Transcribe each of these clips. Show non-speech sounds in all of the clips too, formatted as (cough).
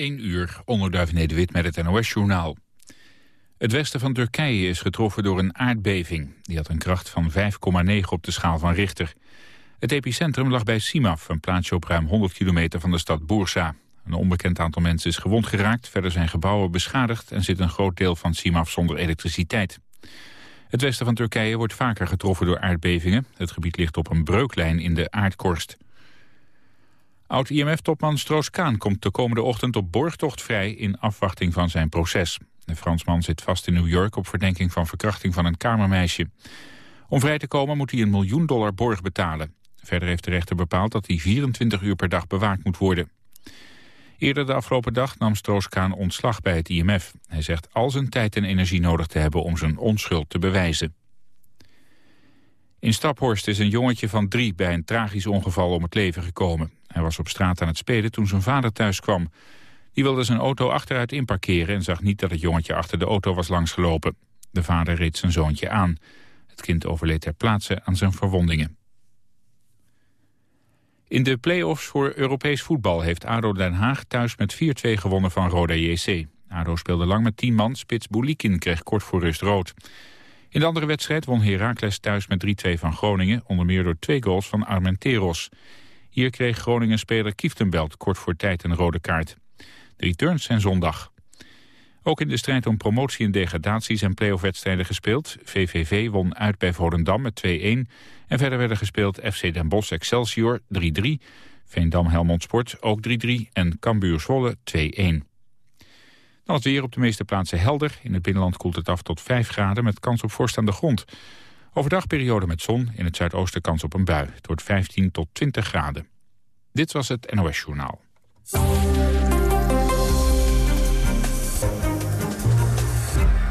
1 uur, onderduif Nederwit met het NOS-journaal. Het westen van Turkije is getroffen door een aardbeving. Die had een kracht van 5,9 op de schaal van Richter. Het epicentrum lag bij Simaf, een plaatsje op ruim 100 kilometer van de stad Bursa. Een onbekend aantal mensen is gewond geraakt, verder zijn gebouwen beschadigd... en zit een groot deel van Simaf zonder elektriciteit. Het westen van Turkije wordt vaker getroffen door aardbevingen. Het gebied ligt op een breuklijn in de aardkorst. Oud-IMF-topman Stroos-Kaan komt de komende ochtend op borgtocht vrij in afwachting van zijn proces. De Fransman zit vast in New York op verdenking van verkrachting van een kamermeisje. Om vrij te komen moet hij een miljoen dollar borg betalen. Verder heeft de rechter bepaald dat hij 24 uur per dag bewaakt moet worden. Eerder de afgelopen dag nam Stroos-Kaan ontslag bij het IMF. Hij zegt al zijn tijd en energie nodig te hebben om zijn onschuld te bewijzen. In Staphorst is een jongetje van drie bij een tragisch ongeval om het leven gekomen. Hij was op straat aan het spelen toen zijn vader thuis kwam. Die wilde zijn auto achteruit inparkeren en zag niet dat het jongetje achter de auto was langsgelopen. De vader reed zijn zoontje aan. Het kind overleed ter plaatse aan zijn verwondingen. In de play-offs voor Europees voetbal heeft ADO Den Haag thuis met 4-2 gewonnen van Roda JC. ADO speelde lang met 10 man, spits Boulikin kreeg kort voor rust rood. In de andere wedstrijd won Heracles thuis met 3-2 van Groningen, onder meer door twee goals van Armenteros. Hier kreeg Groningen-speler Kieftenbelt kort voor tijd een rode kaart. De returns zijn zondag. Ook in de strijd om promotie en degradatie zijn play-off-wedstrijden gespeeld. VVV won uit bij Volendam met 2-1. En verder werden gespeeld FC Den Bosch Excelsior 3-3. Veendam Helmond Sport ook 3-3. En Cambuur Zwolle 2-1. Dan het weer op de meeste plaatsen helder. In het binnenland koelt het af tot 5 graden met kans op vorst aan de grond. Overdag periode met zon, in het zuidoosten kans op een bui. Het wordt 15 tot 20 graden. Dit was het NOS Journaal.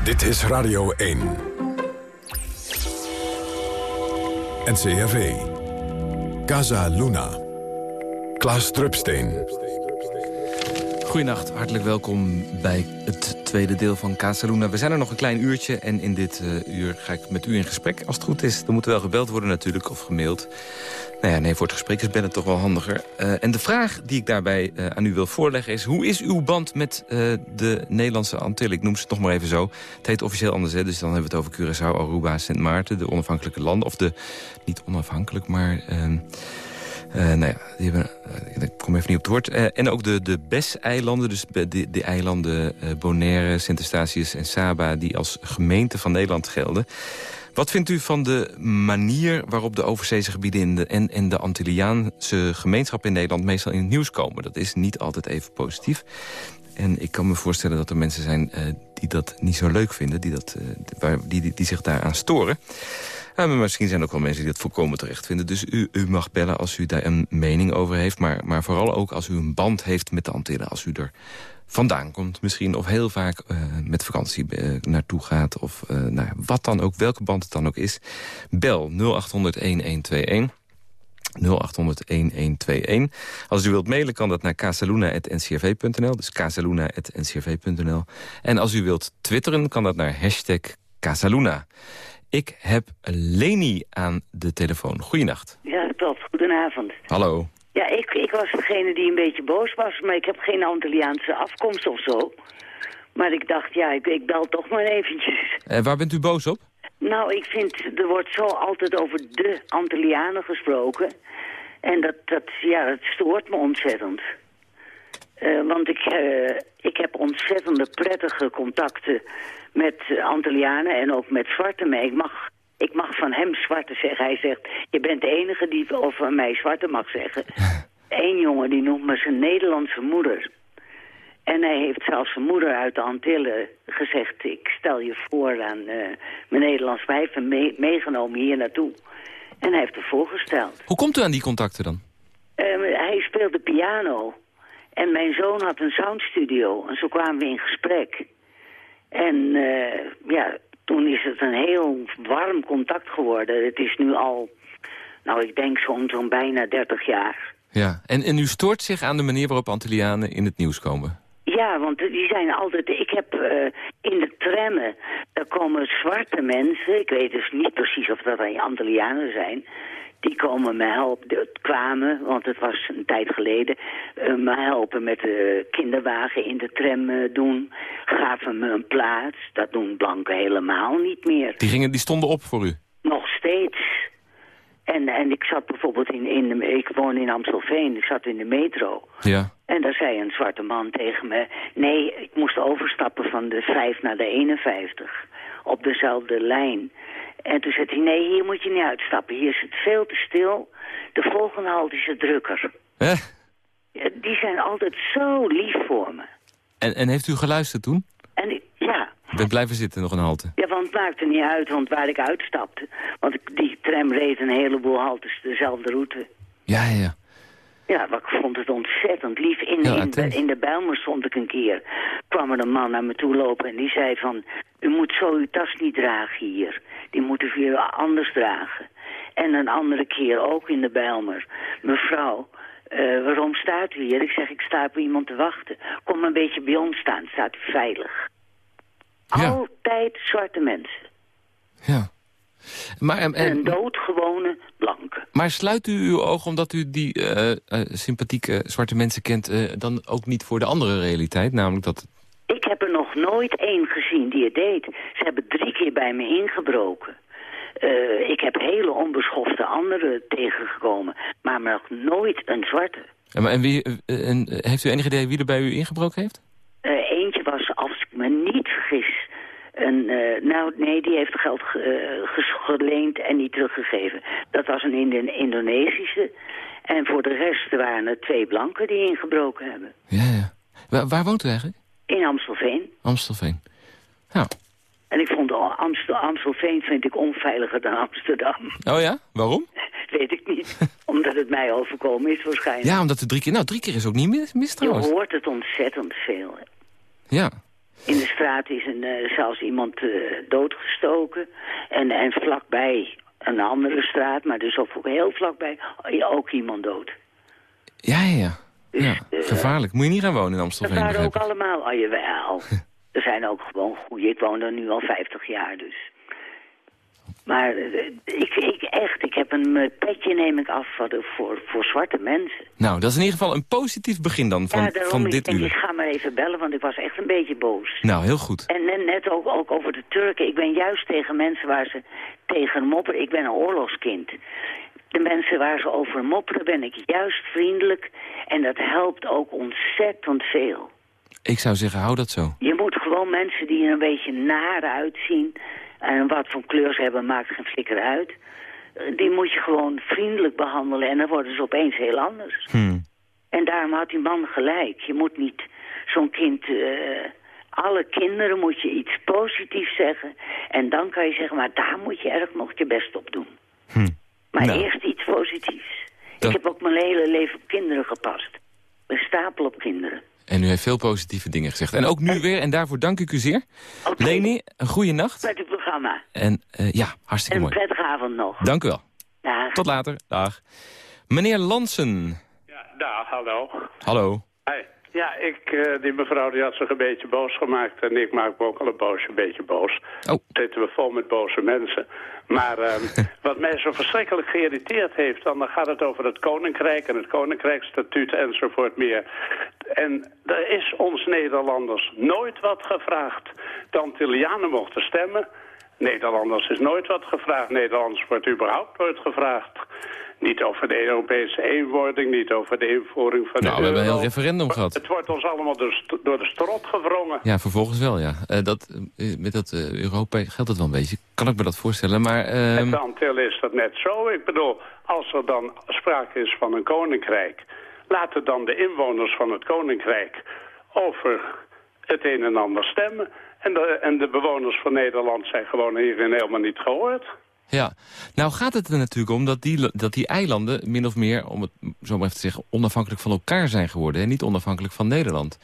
Dit is Radio 1. NCRV. Casa Luna. Klaas Drupsteen. Goedenacht, hartelijk welkom bij het tweede deel van Casaluna. We zijn er nog een klein uurtje en in dit uh, uur ga ik met u in gesprek. Als het goed is, dan moet wel gebeld worden natuurlijk of gemaild. Nou ja, nee, voor het gesprek is bellen toch wel handiger. Uh, en de vraag die ik daarbij uh, aan u wil voorleggen is... hoe is uw band met de Nederlandse Antillen? Ik noem ze nog maar even zo. Het heet officieel anders, hè, dus dan hebben we het over Curaçao, Aruba, Sint Maarten... de onafhankelijke landen, of de, niet onafhankelijk, maar... Uh, nou ja, die uh, ik kom even niet op het woord. Uh, en ook de, de BES-eilanden, dus de, de eilanden Bonaire, Sint-Eustatius en Saba... die als gemeente van Nederland gelden. Wat vindt u van de manier waarop de overzeese gebieden... In de, en, en de Antilliaanse gemeenschap in Nederland meestal in het nieuws komen? Dat is niet altijd even positief. En ik kan me voorstellen dat er mensen zijn die dat niet zo leuk vinden... die, dat, die, die, die zich daaraan storen. Maar misschien zijn er ook wel mensen die dat volkomen terecht vinden. Dus u, u mag bellen als u daar een mening over heeft. Maar, maar vooral ook als u een band heeft met de Antillen. Als u er vandaan komt misschien. Of heel vaak uh, met vakantie uh, naartoe gaat. Of uh, nou, wat dan ook, welke band het dan ook is. Bel 0800-1121. 0800-1121. Als u wilt mailen kan dat naar casaluna.ncrv.nl. Dus casaluna.ncrv.nl. En als u wilt twitteren kan dat naar hashtag Casaluna. Ik heb Leni aan de telefoon. Goedenacht. Ja, tot. Goedenavond. Hallo. Ja, ik, ik was degene die een beetje boos was, maar ik heb geen Antilliaanse afkomst of zo. Maar ik dacht, ja, ik, ik bel toch maar eventjes. Eh, waar bent u boos op? Nou, ik vind, er wordt zo altijd over de Antillianen gesproken. En dat, dat, ja, dat stoort me ontzettend. Uh, want ik, uh, ik heb ontzettende prettige contacten met Antillianen en ook met zwarte. Maar ik mag, ik mag van hem zwarte zeggen. Hij zegt, je bent de enige die over mij zwarte mag zeggen. (laughs) Eén jongen die noemt me zijn Nederlandse moeder. En hij heeft zelfs zijn moeder uit de Antillen gezegd... ik stel je voor aan uh, mijn Nederlands wijf en mee, meegenomen hier naartoe. En hij heeft er voorgesteld. Hoe komt u aan die contacten dan? Uh, hij speelde piano. En mijn zoon had een soundstudio. En zo kwamen we in gesprek. En uh, ja, toen is het een heel warm contact geworden. Het is nu al, nou ik denk zo'n zo'n bijna 30 jaar. Ja, en, en u stoort zich aan de manier waarop Antillianen in het nieuws komen? Ja, want die zijn altijd... Ik heb uh, in de trammen, daar komen zwarte mensen... Ik weet dus niet precies of dat Antillianen zijn... Die komen me helpen, kwamen, want het was een tijd geleden, uh, me helpen met de kinderwagen in de tram uh, doen. Gaven me een plaats, dat doen blanken helemaal niet meer. Die, gingen, die stonden op voor u? Nog steeds. En, en ik zat bijvoorbeeld in, in de, ik woon in Amstelveen, ik zat in de metro. Ja. En daar zei een zwarte man tegen me, nee, ik moest overstappen van de 5 naar de 51 op dezelfde lijn. En toen zei hij, nee, hier moet je niet uitstappen. Hier is het veel te stil. De volgende halte is het drukker. Eh? Ja, die zijn altijd zo lief voor me. En, en heeft u geluisterd toen? En ik, ja. Ben blijven zitten nog een halte? Ja, want het maakte niet uit want waar ik uitstapte. Want die tram reed een heleboel haltes dezelfde route. Ja, ja, ja. Ja, maar ik vond het ontzettend lief. In, in, de, in de Bijlmer stond ik een keer. kwam er een man naar me toe lopen en die zei van... U moet zo uw tas niet dragen hier. Die moet u weer anders dragen. En een andere keer ook in de Bijlmer. Mevrouw, uh, waarom staat u hier? Ik zeg, ik sta op iemand te wachten. Kom een beetje bij ons staan, staat u veilig. Ja. Altijd zwarte mensen. Ja. Maar, en, en, een doodgewone blanke. Maar sluit u uw ogen omdat u die uh, uh, sympathieke zwarte mensen kent... Dan ook niet voor de andere realiteit? Namelijk dat... Ik heb er nog nooit één gezien die het deed. Ze hebben drie keer bij me ingebroken. ik heb hele onbeschofte anderen tegengekomen. Maar nog nooit een zwarte. En, en, wie, en heeft u enig idee wie er bij u ingebroken heeft? eentje was, als ik me niet vergis... Een, uh, nou, nee, die heeft geld ge, geleend en niet teruggegeven. Dat was een Indo Indonesische. En voor de rest waren er twee blanken die ingebroken hebben. Ja, ja. Waar, waar woont u eigenlijk? In Amstelveen. Amstelveen. Ja. En ik vond Amstel, Amstelveen vind ik onveiliger dan Amsterdam. Oh ja? Waarom? (laughs) Weet ik niet. omdat het mij overkomen is waarschijnlijk. Ja, omdat er drie keer... Nou, drie keer is ook niet mis, mis Je hoort het ontzettend veel. Ja. In de straat is een, uh, zelfs iemand uh, doodgestoken. En, en vlakbij een andere straat, maar dus ook heel vlakbij, ook iemand dood. Ja, ja, ja. Dus, ja uh, gevaarlijk. Moet je niet gaan wonen in Amstelveen. Dat waren ook allemaal, oh jawel. (laughs) er zijn ook gewoon goede. Ik woon er nu al 50 jaar, dus. Maar ik, ik echt, ik heb een petje neem ik af voor, voor, voor zwarte mensen. Nou, dat is in ieder geval een positief begin dan van, ja, daarom, van dit uur. Ik ga maar even bellen, want ik was echt een beetje boos. Nou, heel goed. En net, net ook, ook over de Turken. Ik ben juist tegen mensen waar ze tegen mopperen. Ik ben een oorlogskind. De mensen waar ze over mopperen ben ik juist vriendelijk. En dat helpt ook ontzettend veel. Ik zou zeggen, hou dat zo. Je moet gewoon mensen die er een beetje naar uitzien... En wat voor kleur ze hebben maakt geen flikker uit. Die moet je gewoon vriendelijk behandelen en dan worden ze opeens heel anders. Hmm. En daarom had die man gelijk. Je moet niet zo'n kind... Uh, alle kinderen moet je iets positiefs zeggen. En dan kan je zeggen, maar daar moet je erg nog je best op doen. Hmm. Maar nou. eerst iets positiefs. Dat... Ik heb ook mijn hele leven op kinderen gepast. Een stapel op kinderen. En u heeft veel positieve dingen gezegd. En ook nu weer, en daarvoor dank ik u zeer. Okay. Leni, een goede nacht. Met het programma. En uh, ja, hartstikke en mooi. een prettige avond nog. Dank u wel. Dag. Tot later. Dag. Meneer Lansen. Ja, daar, hallo. Hallo. Hey. Ja, ik, uh, die mevrouw die had zich een beetje boos gemaakt. En ik maak me ook al een boos, een beetje boos. Oh. Zitten we vol met boze mensen. Maar uh, (laughs) wat mij zo verschrikkelijk geïrriteerd heeft... dan gaat het over het Koninkrijk en het Koninkrijkstatuut enzovoort meer. En er is ons Nederlanders nooit wat gevraagd. De Antillianen mochten stemmen. Nederlanders is nooit wat gevraagd. Nederlanders wordt überhaupt nooit gevraagd. Niet over de Europese eenwording, niet over de invoering van nou, de we hebben een heel referendum gehad. Het wordt ons allemaal door, de strot gevrongen. Ja, vervolgens wel, ja. Uh, dat, uh, met dat uh, Europa geldt het wel een beetje. Kan ik me dat voorstellen, maar... Uh... Met de Antillen is dat net zo. Ik bedoel, als er dan sprake is van een koninkrijk... laten dan de inwoners van het koninkrijk over het een en ander stemmen. En de, en de bewoners van Nederland zijn gewoon hierin helemaal niet gehoord. Ja, nou gaat het er natuurlijk om dat die, dat die eilanden min of meer, om het zo maar even te zeggen, onafhankelijk van elkaar zijn geworden. En niet onafhankelijk van Nederland.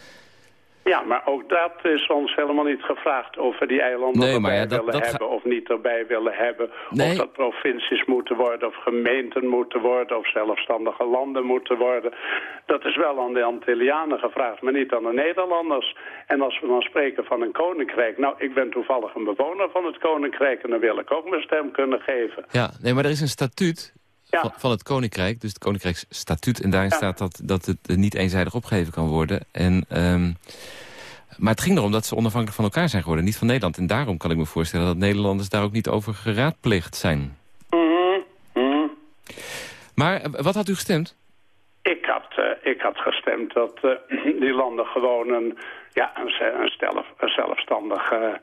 Ja, maar ook dat is ons helemaal niet gevraagd of we die eilanden nee, erbij ja, dat, willen dat hebben of niet erbij willen hebben. Nee. Of dat provincies moeten worden of gemeenten moeten worden of zelfstandige landen moeten worden. Dat is wel aan de Antillianen gevraagd, maar niet aan de Nederlanders. En als we dan spreken van een koninkrijk, nou ik ben toevallig een bewoner van het koninkrijk en dan wil ik ook mijn stem kunnen geven. Ja, nee, maar er is een statuut Ja. van, van het Koninkrijk, dus het Koninkrijksstatuut. En daarin Ja. staat dat, dat het niet eenzijdig opgegeven kan worden. En, ehm, maar het ging erom dat ze onafhankelijk van elkaar zijn geworden, niet van Nederland. En daarom kan ik me voorstellen dat Nederlanders daar ook niet over geraadpleegd zijn. Mhm, mhm. Maar eh, wat had u gestemd? Ik had, eh, ik had gestemd dat eh, (clears throat) die landen gewoon een, ja, een, ze- een, stelf, een zelfstandige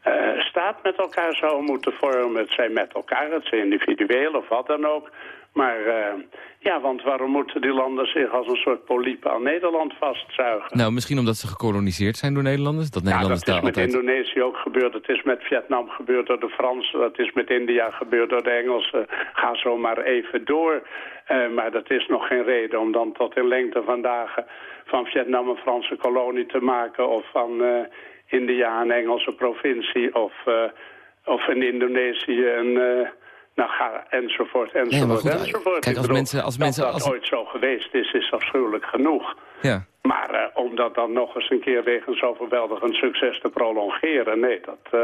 eh, staat met elkaar zouden moeten vormen. Het zijn met elkaar, het zijn individueel of wat dan ook. Maar eh, ja, want waarom moeten die landen zich als een soort polypen aan Nederland vastzuigen? Nou, misschien omdat ze gekoloniseerd zijn door Nederlanders. Dat Ja, Nederlanders dat is met altijd... Indonesië ook gebeurd. Het is met Vietnam gebeurd door de Fransen. Dat is met India gebeurd door de Engelsen. Ga zo maar even door. Eh, maar dat is nog geen reden om dan tot in lengte van dagen... van Vietnam een Franse kolonie te maken... of van India een Engelse provincie... of, eh, of in Indonesië een... eh, nou, ga, enzovoort, enzovoort, goed, enzovoort. kijk, als bedoel, mensen- als mensen- Dat dat als- ooit zo geweest is, is afschuwelijk genoeg. Ja. Maar eh, om dat dan nog eens een keer wegens overweldigend succes te prolongeren... nee, dat, eh,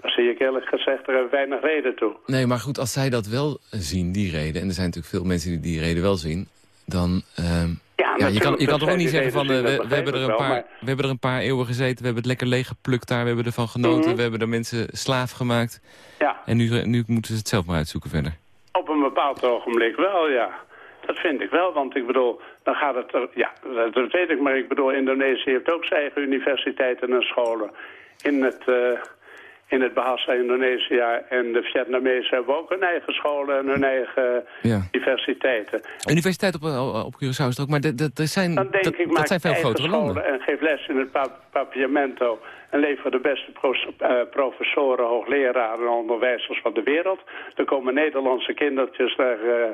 daar zie ik eerlijk gezegd er weinig reden toe. Nee, maar goed, als zij dat wel zien, die reden... en er zijn natuurlijk veel mensen die die reden wel zien... dan... ehm, ja, je kan, je kan toch ook niet zeggen van... eh, we, we, hebben er een paar, we hebben er een paar eeuwen gezeten... we hebben het lekker leeggeplukt daar, we hebben ervan genoten... Mhm. we hebben er mensen slaaf gemaakt... Ja, en nu, nu moeten ze het zelf maar uitzoeken verder. op een bepaald ogenblik wel, ja. Dat vind ik wel, want ik bedoel, dan gaat het er... Ja, dat- dat weet ik, maar ik bedoel, Indonesië heeft ook zijn eigen universiteiten en scholen. In het, eh in het Bahasa Indonesië en de Vietnamezen hebben ook hun eigen scholen en hun eigen Ja. universiteiten. Universiteit op, eh, op Curaçao is ook, maar dat, dat, zijn, Dan denk dat, ik, dat maak zijn veel grotere scholen landen. en geef les in het pa Papiamento... en lever de beste eh, professoren, hoogleraren en onderwijzers van de wereld. Dan komen Nederlandse kindertjes naar eh,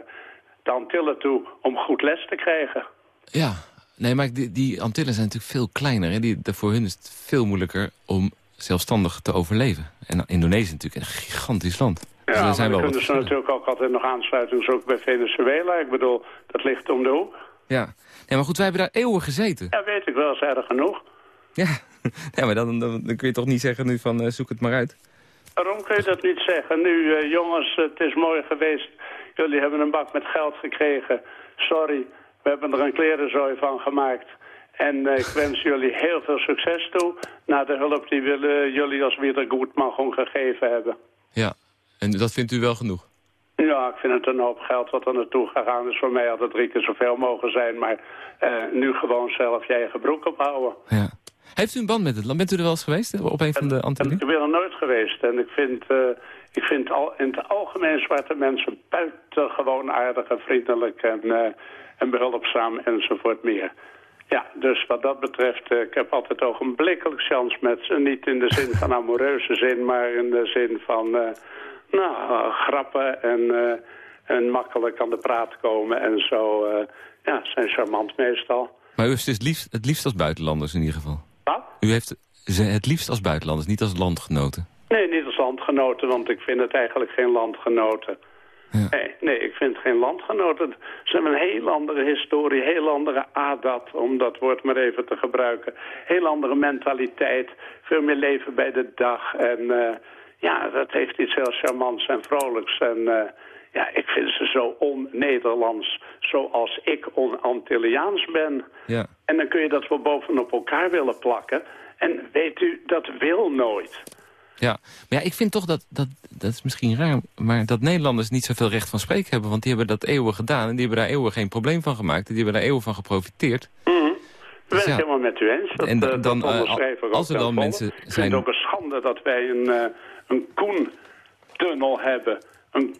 de Antillen toe om goed les te krijgen. Ja, nee, maar die, die Antillen zijn natuurlijk veel kleiner. Hè? Die, voor hun is het veel moeilijker om zelfstandig te overleven. En Indonesië is natuurlijk een gigantisch land. Dus Ja, er zijn maar wel wat kunnen ze natuurlijk ook altijd nog aansluitings ook bij Venezuela. Ik bedoel, dat ligt om de hoek. Ja. Nee, maar goed, wij hebben daar eeuwen gezeten. Ja, weet ik wel, is erg genoeg. Ja, (laughs) ja maar dan, dan, dan kun je toch niet zeggen nu van eh, zoek het maar uit. Waarom kun je dat niet zeggen? Nu, eh, jongens, het is mooi geweest. Jullie hebben een bak met geld gekregen. Sorry, we hebben er een klerenzooi van gemaakt. En eh, ik wens jullie heel veel succes toe... na de hulp die we, jullie als Wiedergoedmagon gegeven hebben. Ja, en dat vindt u wel genoeg? Ja, ik vind het een hoop geld wat er naartoe gegaan is. Voor mij had het drie keer zoveel mogen zijn. Maar eh, nu gewoon zelf je eigen broek ophouden. Ja. Heeft u een band met het land? Bent u er wel eens geweest eh, op een van de En Antillen? ik ben er nooit geweest. En ik vind, ik vind al, in het algemeen zwarte mensen buitengewoon aardig en vriendelijk en, eh, en behulpzaam enzovoort meer. Ja, dus wat dat betreft, eh, ik heb altijd ogenblikkelijk chance met ze. Niet in de zin van amoureuze zin, maar in de zin van eh, nou, grappen en, eh, en makkelijk aan de praat komen en zo. ja, zijn charmant meestal. Maar u heeft het liefst, het liefst als buitenlanders in ieder geval? Wat? U heeft het liefst als buitenlanders, niet als landgenoten? Nee, niet als landgenoten, want ik vind het eigenlijk geen landgenoten. Ja. Nee, nee, ik vind geen landgenoten. Ze hebben een heel andere historie, heel andere adat, om dat woord maar even te gebruiken. Heel andere mentaliteit, veel meer leven bij de dag. En eh, ja, dat heeft iets heel charmants en vrolijks. En eh, ja, ik vind ze zo on-Nederlands, zoals ik on-Antilliaans ben. Ja. En dan kun je dat wel bovenop elkaar willen plakken. En weet u, dat wil nooit. Ja, maar ja, ik vind toch dat, dat, dat is misschien raar, maar dat Nederlanders niet zoveel recht van spreken hebben. Want die hebben dat eeuwen gedaan en die hebben daar eeuwen geen probleem van gemaakt. En die hebben daar eeuwen van geprofiteerd. Ik ja. helemaal met u eens. Dat, En en, dan, dat eh, als er dan mensen Ik vind zijn- het ook een schande dat wij een, eh een Koentunnel hebben. Een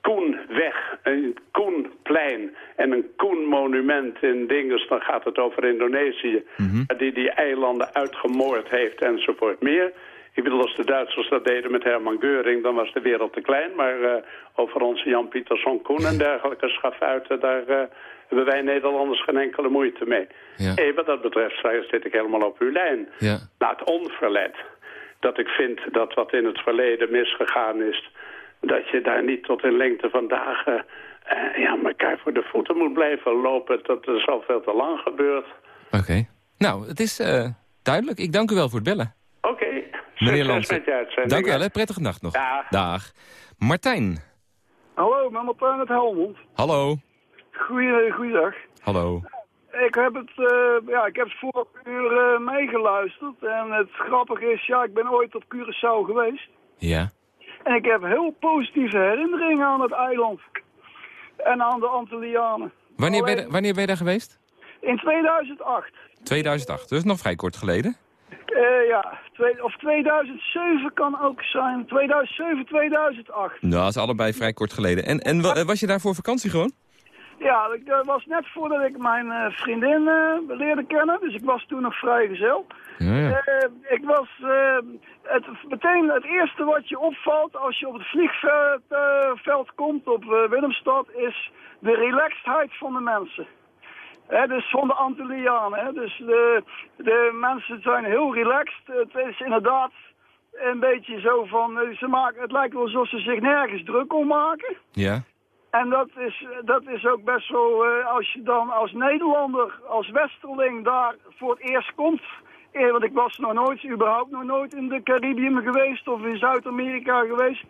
Koenweg, een Koenplein en een Koenmonument in Dinges. Dan gaat het over Indonesië. Mhm. Die die eilanden uitgemoord heeft enzovoort meer. Ik bedoel, als de Duitsers dat deden met Herman Geuring, dan was de wereld te klein. Maar eh, over onze Jan Pieterszoon Koen en dergelijke schafuiten, daar eh, hebben wij Nederlanders geen enkele moeite mee. Ja. Nee, wat dat betreft zit ik helemaal op uw lijn. Ja. Het onverlet. Dat ik vind dat wat in het verleden misgegaan is... dat je daar niet tot in lengte van dagen... eh, ja, elkaar voor de voeten moet blijven lopen. Dat is al veel te lang gebeurd. Oké. Nou, het is eh, duidelijk. Ik dank u wel voor het bellen. Meneer Lansen. (laughs) Dank u wel, hè. prettige nacht nog. Dag. Dag. Martijn. Hallo, met Martijn uit Helmond. Hallo. Goeie, goeiedag. Hallo. Ik heb het, eh, ja, ik heb het vorige uur eh, meegeluisterd. En het grappige is, ja, ik ben ooit op Curaçao geweest. Ja. En ik heb heel positieve herinneringen aan het eiland. En aan de Antillianen. Wanneer ben, je, wanneer ben je daar geweest? In 2008. 2008, dus nog vrij kort geleden. Eh, ja, twee, of 2007 kan ook zijn. 2007, 2008. Nou, dat is allebei vrij kort geleden. En, en wa- was je daar voor vakantie gewoon? Ja, ik, dat was net voordat ik mijn eh, vriendin eh, leerde kennen. Dus ik was toen nog vrijgezel. Ja, ja. Eh, ik was eh, het, meteen het eerste wat je opvalt als je op het vliegveld eh, veld komt op eh, Willemstad is de relaxedheid van de mensen. Hè, dus van de Antillianen. Hè. Dus de, de mensen zijn heel relaxed. Het is inderdaad een beetje zo van, eh, ze maken, het lijkt wel alsof ze zich nergens druk om maken. Ja. En dat is, dat is ook best wel, eh, als je dan als Nederlander, als Westerling daar voor het eerst komt. Eh, want ik was nog nooit, überhaupt nog nooit in de Caribium geweest of in Zuid-Amerika geweest.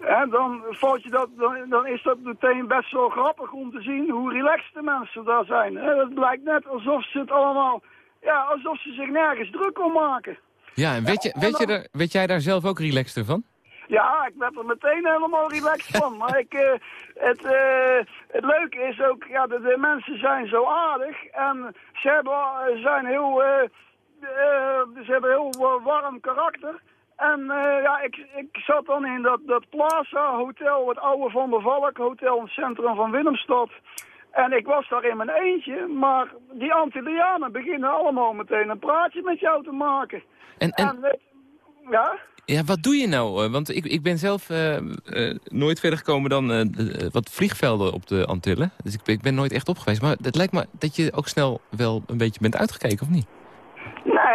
En dan, valt je dat, dan, dan is dat meteen best wel grappig om te zien hoe relaxed de mensen daar zijn. Het lijkt net alsof ze het allemaal, ja, alsof ze zich nergens druk om maken. Ja, en weet, je, weet, je daar, weet jij daar zelf ook relaxed van? Ja, ik werd er meteen helemaal relaxed van. (laughs) Maar ik, eh, het, eh, het leuke is ook, ja, de, de mensen zijn zo aardig. En ze hebben, eh, zijn heel, eh, eh, ze hebben heel wa- warm karakter. En eh, ja, ik, ik zat dan in dat, dat Plaza Hotel, het oude Van der Valk Hotel het centrum van Willemstad. En ik was daar in mijn eentje, maar die Antillianen beginnen allemaal meteen een praatje met jou te maken. En, en En, weet- ja? ja, wat doe je nou? eh, Want ik, ik ben zelf eh, eh, nooit verder gekomen dan eh, eh, wat vliegvelden op de Antillen. Dus ik, ben- ik ben nooit echt op geweest. Maar het lijkt me dat je ook snel wel een beetje bent uitgekeken, of niet?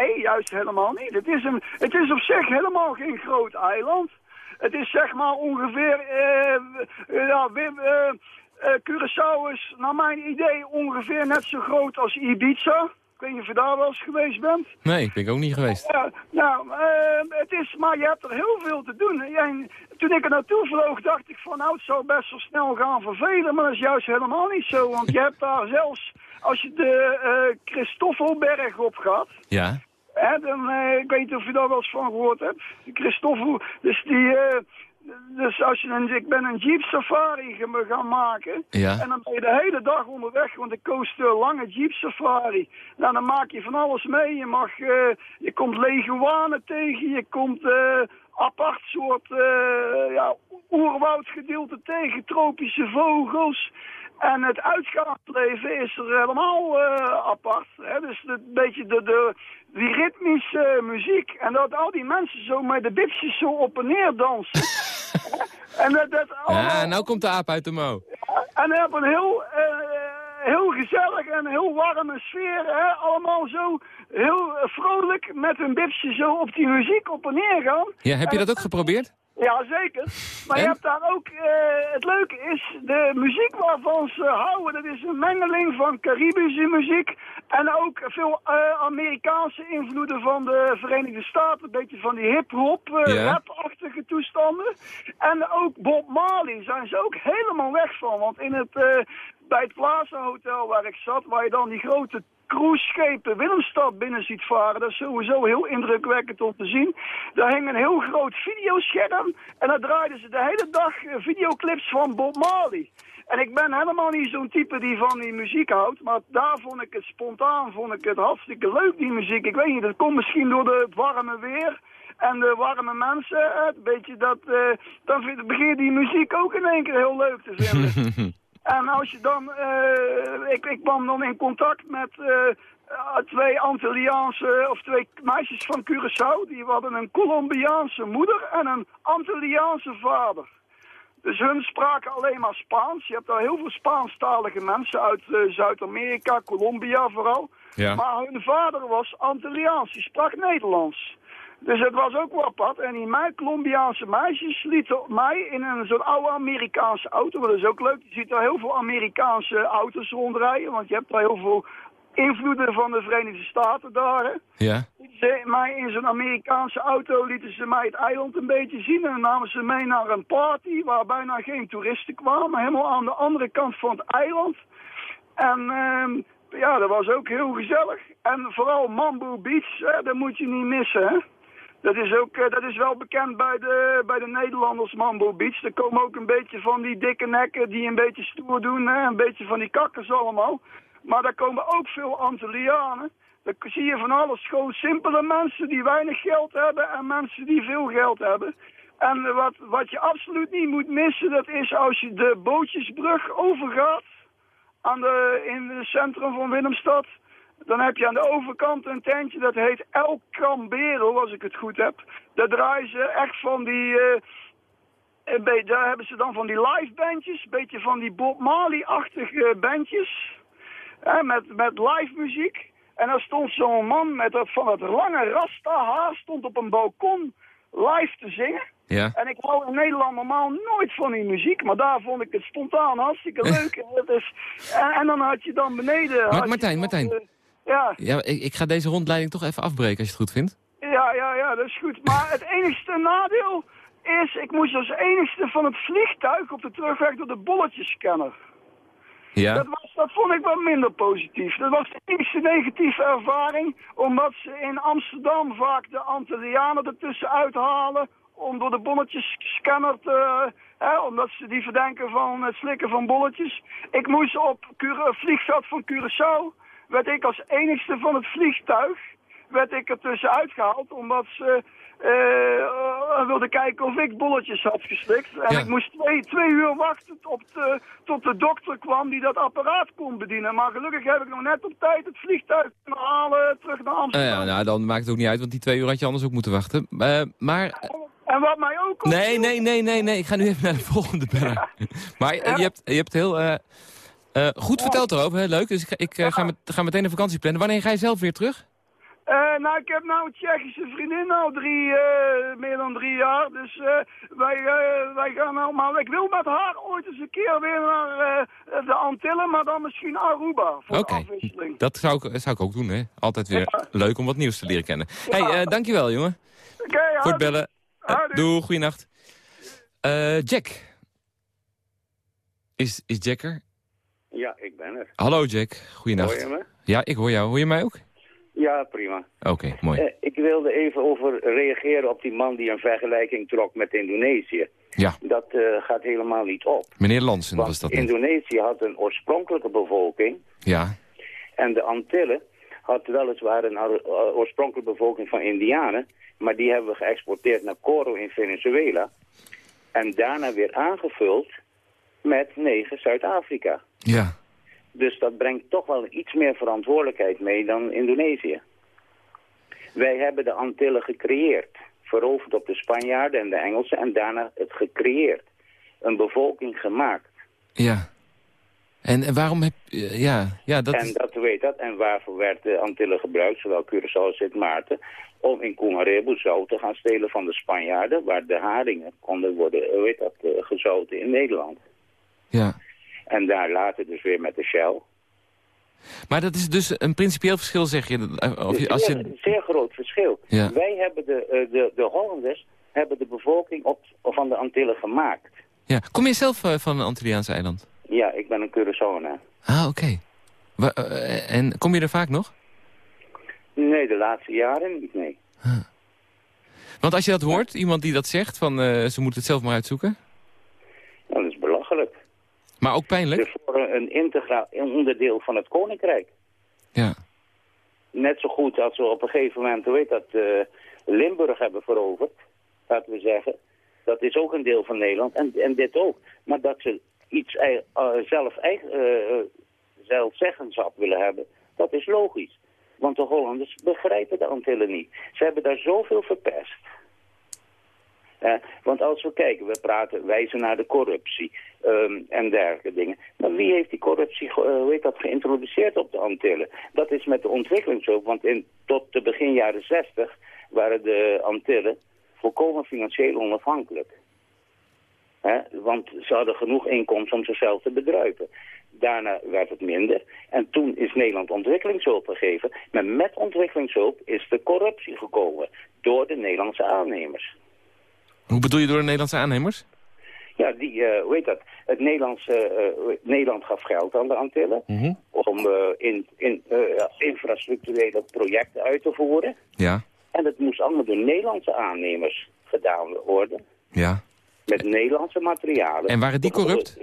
Nee, juist helemaal niet. Het is, een, het is op zich helemaal geen groot eiland. Het is zeg maar ongeveer... eh, ja, Wim, eh, Curaçao is naar mijn idee ongeveer net zo groot als Ibiza. Ik weet niet of je daar wel eens geweest bent. Nee, ik ben ook niet geweest. Ja, nou, eh, het is, maar je hebt er heel veel te doen. En toen ik er naartoe vloog, dacht ik van, nou, het zou best wel snel gaan vervelen. Maar dat is juist helemaal niet zo. Want je hebt daar zelfs, als je de Christoffelberg op gaat... Ja. Hè, dan, eh, ik weet niet of je daar wel eens van gehoord hebt. Christoffel, dus die... eh, dus als je een, ik ben een jeep safari gaan- maken. Ja. En dan ben je de hele dag onderweg, want ik koos de lange jeep safari. Nou, dan maak je van alles mee. Je mag, eh, je komt leguanen tegen, je komt apart soort eh, ja, oerwoudgedeelte tegen, tropische vogels. En het uitgaansleven is er helemaal eh, apart. Hè? Dus een beetje de, de, die ritmische muziek. En dat al die mensen zo met de bipsjes zo op en neer dansen. (laughs) en dat, dat allemaal... Ja, nou komt de aap uit de mouw. En we hebben een heel, eh, heel gezellig en heel warme sfeer. Hè? Allemaal zo heel vrolijk met hun bipsje zo op die muziek op en neer gaan. Ja, heb je dat ook geprobeerd? Ja, zeker. Maar En? je hebt daar ook, eh, het leuke is, de muziek waarvan ze houden, dat is een mengeling van Caribische muziek en ook veel eh, Amerikaanse invloeden van de Verenigde Staten. Een beetje van die hip-hop, Ja. rap-achtige toestanden. En ook Bob Marley zijn ze ook helemaal weg van, want in het, bij het Plaza Hotel waar ik zat, waar je dan die grote cruiseschepen Willemstad binnen ziet varen. Dat is sowieso heel indrukwekkend om te zien. Daar hing een heel groot videoscherm en daar draaiden ze de hele dag eh, videoclips van Bob Marley. En ik ben helemaal niet zo'n type die van die muziek houdt, maar daar vond ik het spontaan, vond ik het hartstikke leuk, die muziek. Ik weet niet, dat komt misschien door de, het warme weer en de warme mensen. Een beetje dat, eh, dan vind, begin je die muziek ook in één keer heel leuk te vinden. (laughs) En als je dan, eh, ik, ik kwam dan in contact met eh, eh, twee Antilliaanse, of twee meisjes van Curaçao. Die hadden een Colombiaanse moeder en een Antilliaanse vader. Dus hun spraken alleen maar Spaans. Je hebt daar heel veel Spaanstalige mensen uit Zuid-Amerika, Colombia vooral. Ja. Maar hun vader was Antilliaans, die sprak Nederlands. Dus het was ook wel apart. En die mij, Colombiaanse meisjes lieten mij in een zo'n oude Amerikaanse auto. Maar dat is ook leuk. Je ziet daar heel veel Amerikaanse auto's rondrijden. Want je hebt daar heel veel invloeden van de Verenigde Staten daar. Hè. Ja. Ze mij in zo'n Amerikaanse auto lieten ze mij het eiland een beetje zien. En dan namen ze mee naar een party waar bijna geen toeristen kwamen. Helemaal aan de andere kant van het eiland. En ehm, ja, dat was ook heel gezellig. En vooral Mambo Beach, hè, dat moet je niet missen. Hè? Dat is, ook, eh, dat is wel bekend bij de, bij de Nederlanders, Mambo Beach. Er komen ook een beetje van die dikke nekken die een beetje stoer doen. Een beetje van die kakkers allemaal. Maar daar komen ook veel Antillianen. Dan zie je van alles. Gewoon simpele mensen die weinig geld hebben en mensen die veel geld hebben. En wat, wat je absoluut niet moet missen, dat is als je de bootjesbrug overgaat aan de, in het centrum van Willemstad. Dan heb je aan de overkant een tentje, dat heet El Cambero, als ik het goed heb. Daar draaien ze echt van die... Uh, daar hebben ze dan van die live bandjes, een beetje van die Bob Marley-achtige bandjes. Hè, met, met live muziek. En dan stond zo'n man met dat, van dat lange rasta haar, stond op een balkon live te zingen. Ja. En ik hou in Nederland normaal nooit van die muziek, maar daar vond ik het spontaan hartstikke (laughs) leuk. dus, en, en, dan had je dan beneden... Maar, Martijn, Martijn. Uh, ja. ja ik, ik, ga deze rondleiding toch even afbreken als je het goed vindt. Ja, ja, ja, dat is goed. Maar het enigste nadeel is, ik moest als enigste van het vliegtuig op de terugweg door de bolletjes scannen. Ja. Dat, was, dat vond ik wel minder positief. Dat was de enige negatieve ervaring, omdat ze in Amsterdam vaak de Antillianen ertussen uithalen om door de bonnetjes-scanner te... Hè, omdat ze die verdenken van het slikken van bolletjes. Ik moest op Cura vliegveld van Curaçao, werd ik als enigste van het vliegtuig, werd ik er tussenuit gehaald, omdat ze uh, wilde kijken of ik bolletjes had geslikt. En Ja. ik moest twee, twee uur wachten op de, tot de dokter kwam die dat apparaat kon bedienen. Maar gelukkig heb ik nog net op tijd het vliegtuig kunnen halen terug naar Eh, Amsterdam. ja, nou, dan maakt het ook niet uit, want die twee uur had je anders ook moeten wachten. Eh, maar... En wat mij ook Nee, opviel- nee, nee, nee, nee. Ik ga nu even naar de volgende (laughs) beller. Maar eh, je, hebt, je hebt heel eh, goed verteld erover, hè? leuk. Dus ik, ga- ik eh, ga, met, ga meteen een vakantie plannen. Wanneer ga je zelf weer terug? Eh, nou, ik heb nou een Tsjechische vriendin al drie, meer dan drie jaar. Dus wij, wij gaan nou, maar ik wil met haar ooit eens een keer weer naar de Antillen, maar dan misschien Aruba voor Oké, de afwisseling. dat zou ik, zou ik ook doen, hè. Altijd weer Ja. leuk om wat nieuws te leren kennen. hey, eh, dankjewel, jongen. Oké, ja, Voor het bellen. Doei, goeienacht. Jack. Is, is Jack er? Ja, ik ben er. Hallo Jack, Hoor goeienacht. je me? Ja, ik hoor jou. Hoor je mij ook? Ja, prima. Oké, mooi. Eh, ik wilde even over reageren op die man die een vergelijking trok met Indonesië. Ja, Dat eh, gaat helemaal niet op. meneer Lansen was dat. Indonesië had een oorspronkelijke bevolking Ja, en de Antillen had weliswaar een uh, oorspronkelijke bevolking van Indianen, maar die hebben we geëxporteerd naar Coro in Venezuela en daarna weer aangevuld met negen Zuid-Afrika. Ja. Dus dat brengt toch wel iets meer verantwoordelijkheid mee dan Indonesië. Wij hebben de Antillen gecreëerd. Veroverd op de Spanjaarden en de Engelsen en daarna het gecreëerd. Een bevolking gemaakt. Ja. En, en waarom heb je... Ja, ja dat en dat weet dat. En waarvoor werd de Antillen gebruikt, zowel Curaçao als Sint Maarten... om in Cunharebu zout te gaan stelen van de Spanjaarden... waar de haringen konden worden, heet dat, eh, gezouten in Nederland. Ja. En daar later dus weer met de Shell. Maar dat is dus een principieel verschil, zeg je? eh, Of je als zeer, je... zeer groot verschil. Ja. Wij hebben de, eh, de, de Hollanders hebben de bevolking op, van de Antillen gemaakt. Ja. Kom je zelf eh, van een Antilliaanse eiland? Ja, ik ben een Curaçaoenaar. Ah, oké. En kom je er vaak nog? Nee, de laatste jaren niet, nee. Want als je dat hoort, iemand die dat zegt, van ze moeten het zelf maar uitzoeken. Nou, dat is belachelijk. Maar ook Ze pijnlijk. vormen een integraal onderdeel van het koninkrijk. Ja. Net zo goed als we op een gegeven moment, hoe heet dat, eh, Limburg hebben veroverd, laten we zeggen. Dat is ook een deel van Nederland en, en dit ook. Maar dat ze iets eh, zelf, eigen, eh, zelfzeggenschap willen hebben, dat is logisch. Want de Hollanders begrijpen de Antillen niet. Ze hebben daar zoveel verpest. Eh, want als we kijken, we praten, wijzen naar de corruptie ehm, en dergelijke dingen. Maar wie heeft die corruptie eh, hoe dat, geïntroduceerd op de Antillen? Dat is met de ontwikkelingshulp, want in, tot de begin jaren 60 waren de Antillen volkomen financieel onafhankelijk. Want ze hadden genoeg inkomsten om zichzelf te bedruipen. Daarna werd het minder. En toen is Nederland ontwikkelingshulp gegeven. Maar met ontwikkelingshulp is de corruptie gekomen. Door de Nederlandse aannemers. Hoe bedoel je door de Nederlandse aannemers? Ja, die, eh, hoe heet dat? Het Nederlandse, eh, Nederland gaf geld aan de Antillen Mhm. om eh, in, in, eh, infrastructurele projecten uit te voeren. Ja, En dat moest allemaal door Nederlandse aannemers gedaan worden. ja. Met Nederlandse materialen. En waren die corrupt?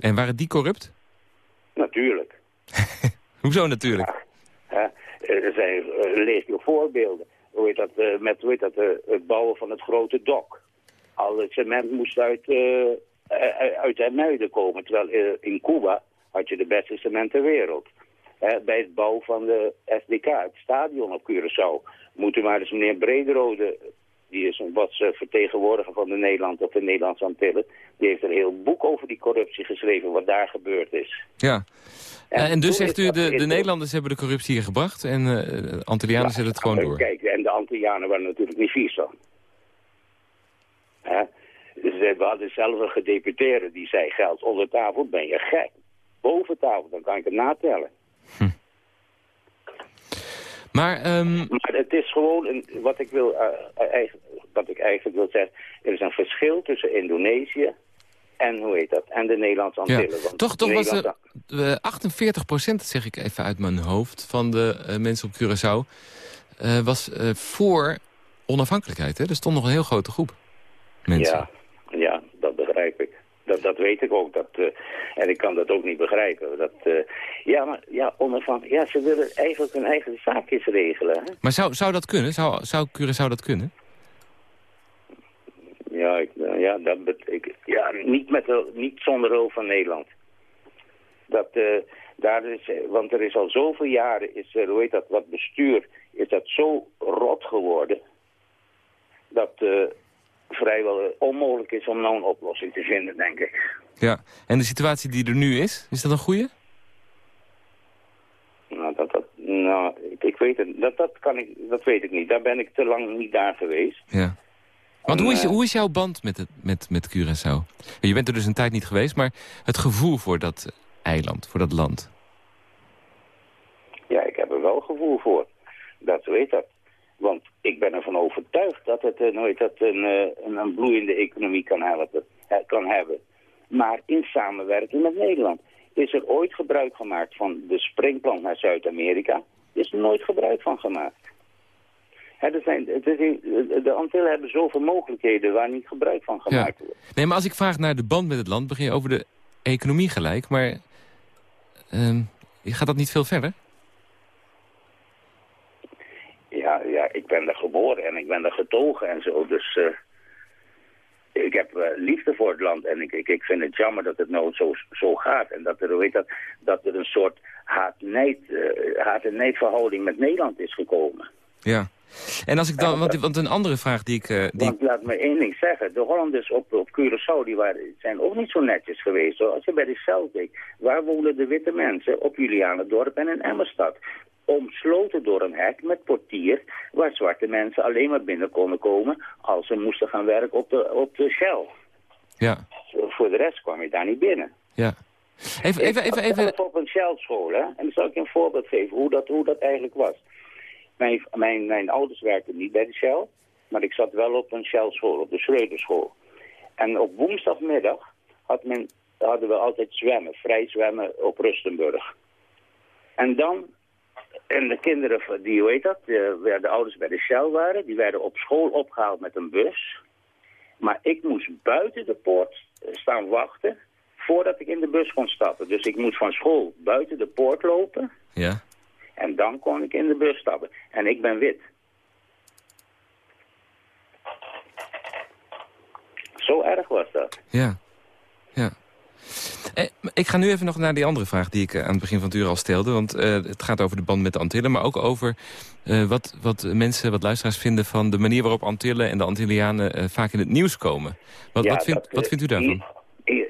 En waren die corrupt? Natuurlijk. (laughs) Hoezo natuurlijk? Er zijn uh, legio voorbeelden. Hoe heet dat, eh, met hoe dat, eh, het bouwen van het grote dok. Al het cement moest uit, eh uit, het muiden komen. Terwijl in Cuba had je de beste cement ter wereld. Bij het bouwen van de SDK, het stadion op Curaçao, moet u maar eens meneer Brederode, die is een eh, vertegenwoordiger van de Nederland op de Nederlandse Antillen, die heeft een heel boek over die corruptie geschreven, wat daar gebeurd is. Ja. En Eh, en dus zegt u, de, de Nederlanders hebben de corruptie hier gebracht... en eh, de Antillianen zetten het gewoon Eh, door. Kijk, en de Antillianen waren natuurlijk niet vies dan. Hè? We hadden zelf een gedeputeerde die zei, geld onder tafel, ben je gek. Boven tafel, dan kan ik het natellen. Maar, ehm, Maar het is gewoon, een, wat, ik wil, eh, eh, eigenlijk, wat ik eigenlijk wil zeggen, er is een verschil tussen Indonesië en, hoe heet dat, en de Nederlandse. Antillen. Toch, toch was er eh, 48 procent, zeg ik even uit mijn hoofd... van de eh, mensen op Curaçao eh, was eh, voor onafhankelijkheid. Hè? Er stond nog een heel grote groep mensen. Ja, ja, dat begrijp ik. Dat, dat weet ik ook. Dat, eh, en ik kan dat ook niet begrijpen. Dat, eh, ja, maar ja, onafhankelijk. Ja, ze willen eigenlijk hun eigen zaakjes regelen. Hè? Maar zou, zou dat kunnen? Zou, zou Curaçao dat kunnen? Ja, ik, eh, ja, dat ik, ja niet, met niet zonder hulp van Nederland. Dat, eh, daar is, eh, want er is al zoveel jaren, is, er, hoe heet dat, wat bestuur, is dat zo rot geworden. Dat eh, vrijwel eh, onmogelijk is om nou een oplossing te vinden, denk ik. Ja. En de situatie die er nu is, is dat een goede? Nou, dat, dat, nou ik, ik weet het, dat, dat, kan ik, dat weet ik niet. Daar ben ik te lang niet daar geweest. Ja. Want En, hoe is, eh, hoe is jouw band met, het, met, met Curaçao? Je bent er dus een tijd niet geweest, maar het gevoel voor dat eiland, voor dat land. Ja, ik heb er wel gevoel voor. Dat weet dat. Want ik ben ervan overtuigd dat het eh, nooit dat een, eh, een, een bloeiende economie kan, helpen, kan hebben. Maar in samenwerking met Nederland. Is er ooit gebruik gemaakt van de springplant naar Zuid-Amerika? Is er nooit gebruik van gemaakt. Er zijn, het is in- de Antillen hebben zoveel mogelijkheden waar niet gebruik van Ja. gemaakt wordt. Nee, maar als ik vraag naar de band met het land, begin je over de economie gelijk. Maar ehm, gaat dat niet veel verder? Ja, ja, ik ben daar geboren en ik ben daar getogen en zo. Dus eh, ik heb eh, liefde voor het land en ik, ik, ik vind het jammer dat het nou zo, zo gaat. En dat er, heet dat, dat er een soort haat-nijd eh, haat en nijdverhouding met Nederland is gekomen. Ja. En als ik dan, want, want een andere vraag die ik... eh, die, Want laat me één ding zeggen. De Hollanders op, op Curaçao die waren, zijn ook niet zo netjes geweest. Hoor. Als je bij de Celtic, waar wonen de witte mensen? Op Julianendorp en in Emmerstad. Omsloten door een hek met portier, waar zwarte mensen alleen maar binnen konden komen als ze moesten gaan werken op de, op de Shell. ja, Voor de rest kwam je daar niet binnen. ja. Even, even, even, Ik even... zat op een Shell-school, hè. En dan zal ik je een voorbeeld geven hoe dat, hoe dat eigenlijk was. Mijn, mijn, mijn ouders werkten niet bij de Shell, maar ik zat wel op een Shell-school, op de Schreuderschool. En op woensdagmiddag had men, hadden we altijd zwemmen, vrij zwemmen op Rustenburg. En dan, en de kinderen, die, hoe heet dat, de, de ouders bij de Shell waren, die werden op school opgehaald met een bus. Maar ik moest buiten de poort eh, staan wachten voordat ik in de bus kon stappen. Dus ik moest van school buiten de poort lopen Ja, en dan kon ik in de bus stappen. En ik ben wit. Zo erg was dat. ja, ja. Eh, ik ga nu even nog naar die andere vraag die ik eh, aan het begin van het uur al stelde. Want eh, het gaat over de band met de Antillen, maar ook over wat, wat mensen, wat luisteraars vinden van de manier waarop Antillen en de Antillianen vaak in het nieuws komen. Wat, Ja, wat, vindt, dat, wat vindt u daarvan?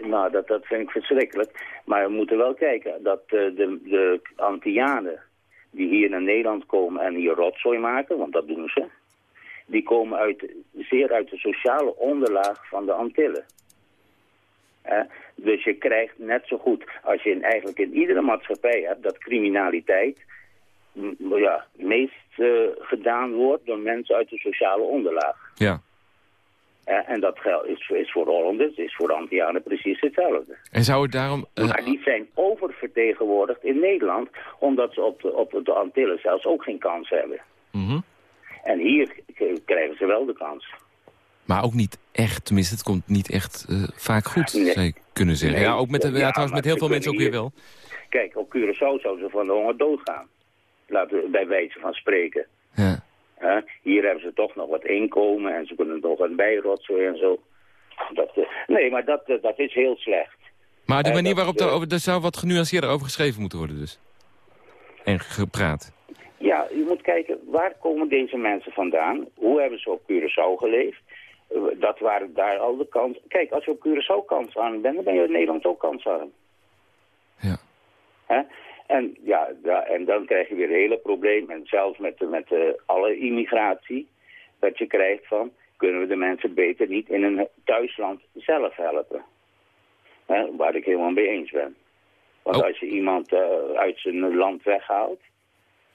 nou, dat, dat vind ik verschrikkelijk. Maar we moeten wel kijken dat de, de Antillianen die hier naar Nederland komen en hier rotzooi maken, want dat doen ze, die komen uit, zeer uit de sociale onderlaag van de Antillen. Hè? Dus je krijgt net zo goed, als je in, eigenlijk in iedere maatschappij hebt, dat criminaliteit ja, meest eh, gedaan wordt door mensen uit de sociale onderlaag. Ja. Hè? En dat geldt is, is voor Hollanders, is voor Antillianen precies hetzelfde. En zou het daarom... eh, Maar die zijn oververtegenwoordigd in Nederland, omdat ze op de, op de Antillen zelfs ook geen kans hebben. mhm. En hier krijgen ze wel de kans. Maar ook niet echt, tenminste, het komt niet echt eh, vaak goed, Nee. zou je kunnen zeggen. Nee. Ja, ook met, de, ja, Ja, trouwens met heel veel mensen ook weer wel. Kijk, op Curaçao zouden ze van de honger doodgaan. Laten we bij wijze van spreken. Ja. Hè? Hier hebben ze toch nog wat inkomen en ze kunnen nog wat bijrotsen en zo. Dat, eh, nee, maar dat, eh, dat is heel slecht. Maar de Eh, manier dat, waarop daarover, er zou wat genuanceerder over geschreven moeten worden dus. En gepraat. Ja, je moet kijken, waar komen deze mensen vandaan? Hoe hebben ze op Curaçao geleefd? Dat waren daar al de kansen. Kijk, als je op Curaçao kansarm bent, dan ben je in Nederland ook kansarm. Ja. En, ja, da- en dan krijg je weer hele probleem. En zelfs met, de- met alle immigratie, dat je krijgt van... kunnen we de mensen beter niet in hun thuisland zelf helpen. Hè? Waar ik helemaal mee eens ben. Want Oh. als je iemand eh, uit zijn land weghaalt,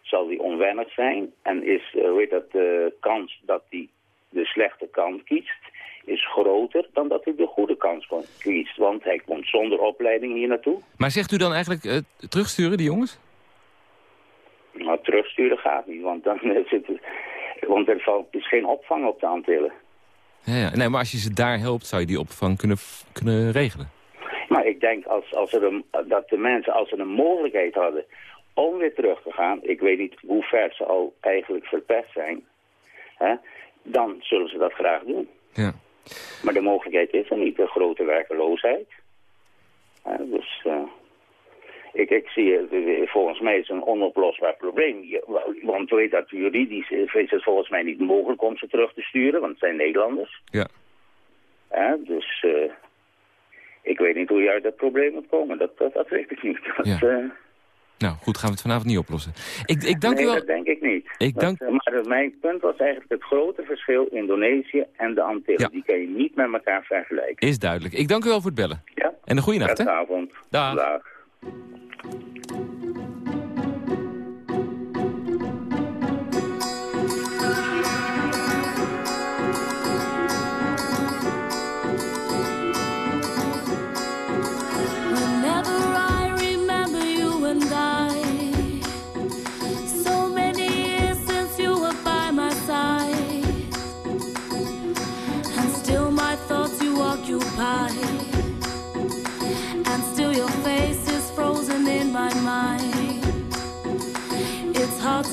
zal die onwennig zijn. En is, hoe heet dat, de kans dat hij de slechte kant kiest, is groter dan dat hij de goede kans kiest. Want hij komt zonder opleiding hier naartoe. Maar zegt u dan eigenlijk eh, terugsturen, die jongens? Nou, terugsturen gaat niet, want dan (laughs) zit het, want er valt, is geen opvang op de Antillen. Ja, ja. Nee, maar als je ze daar helpt, zou je die opvang kunnen, kunnen regelen. Maar ik denk als, als er een, dat de mensen, als ze een mogelijkheid hadden om weer terug te gaan, ik weet niet hoe ver ze al eigenlijk verpest zijn, hè, dan zullen ze dat graag doen. Ja. Maar de mogelijkheid is er niet, de grote werkeloosheid. Dus eh, ik, ik zie het, eh, volgens mij is het een onoplosbaar probleem. Want weet dat juridisch is het volgens mij niet mogelijk om ze terug te sturen, want het zijn Nederlanders. Ja. Dus eh, ik weet niet hoe je uit dat probleem moet komen. Dat, dat, dat weet ik niet. Dat, Ja. Nou, goed, gaan we het vanavond niet oplossen. Ik, ik dank nee, u wel. dat denk ik niet. Ik Dat, dank- eh, maar mijn punt was eigenlijk het grote verschil Indonesië en de Antillen. Ja. Die kan je niet met elkaar vergelijken. Is duidelijk. Ik dank u wel voor het bellen. Ja? En een goede nacht, hè? Prettige avond. Dag. Dag.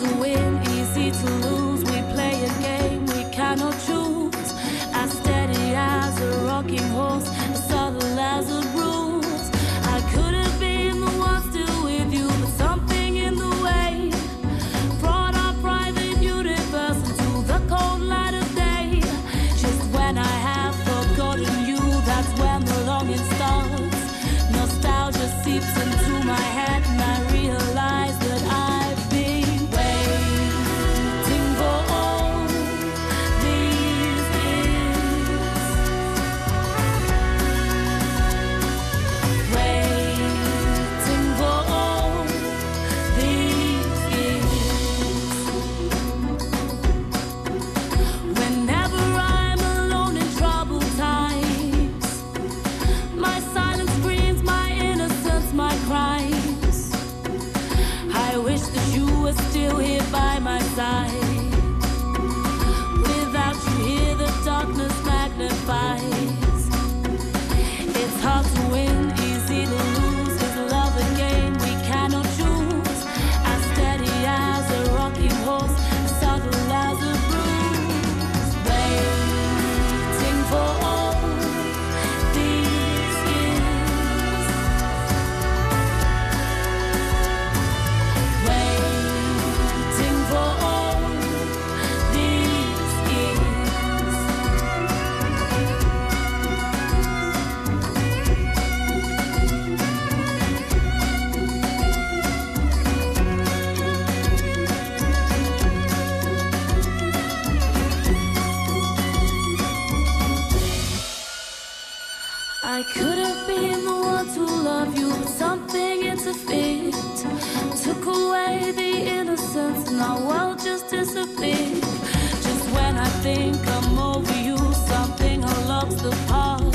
It's hard something interfered. Took away the innocence, and our world just disappeared. Just when I think I'm over you, something unlocks the past.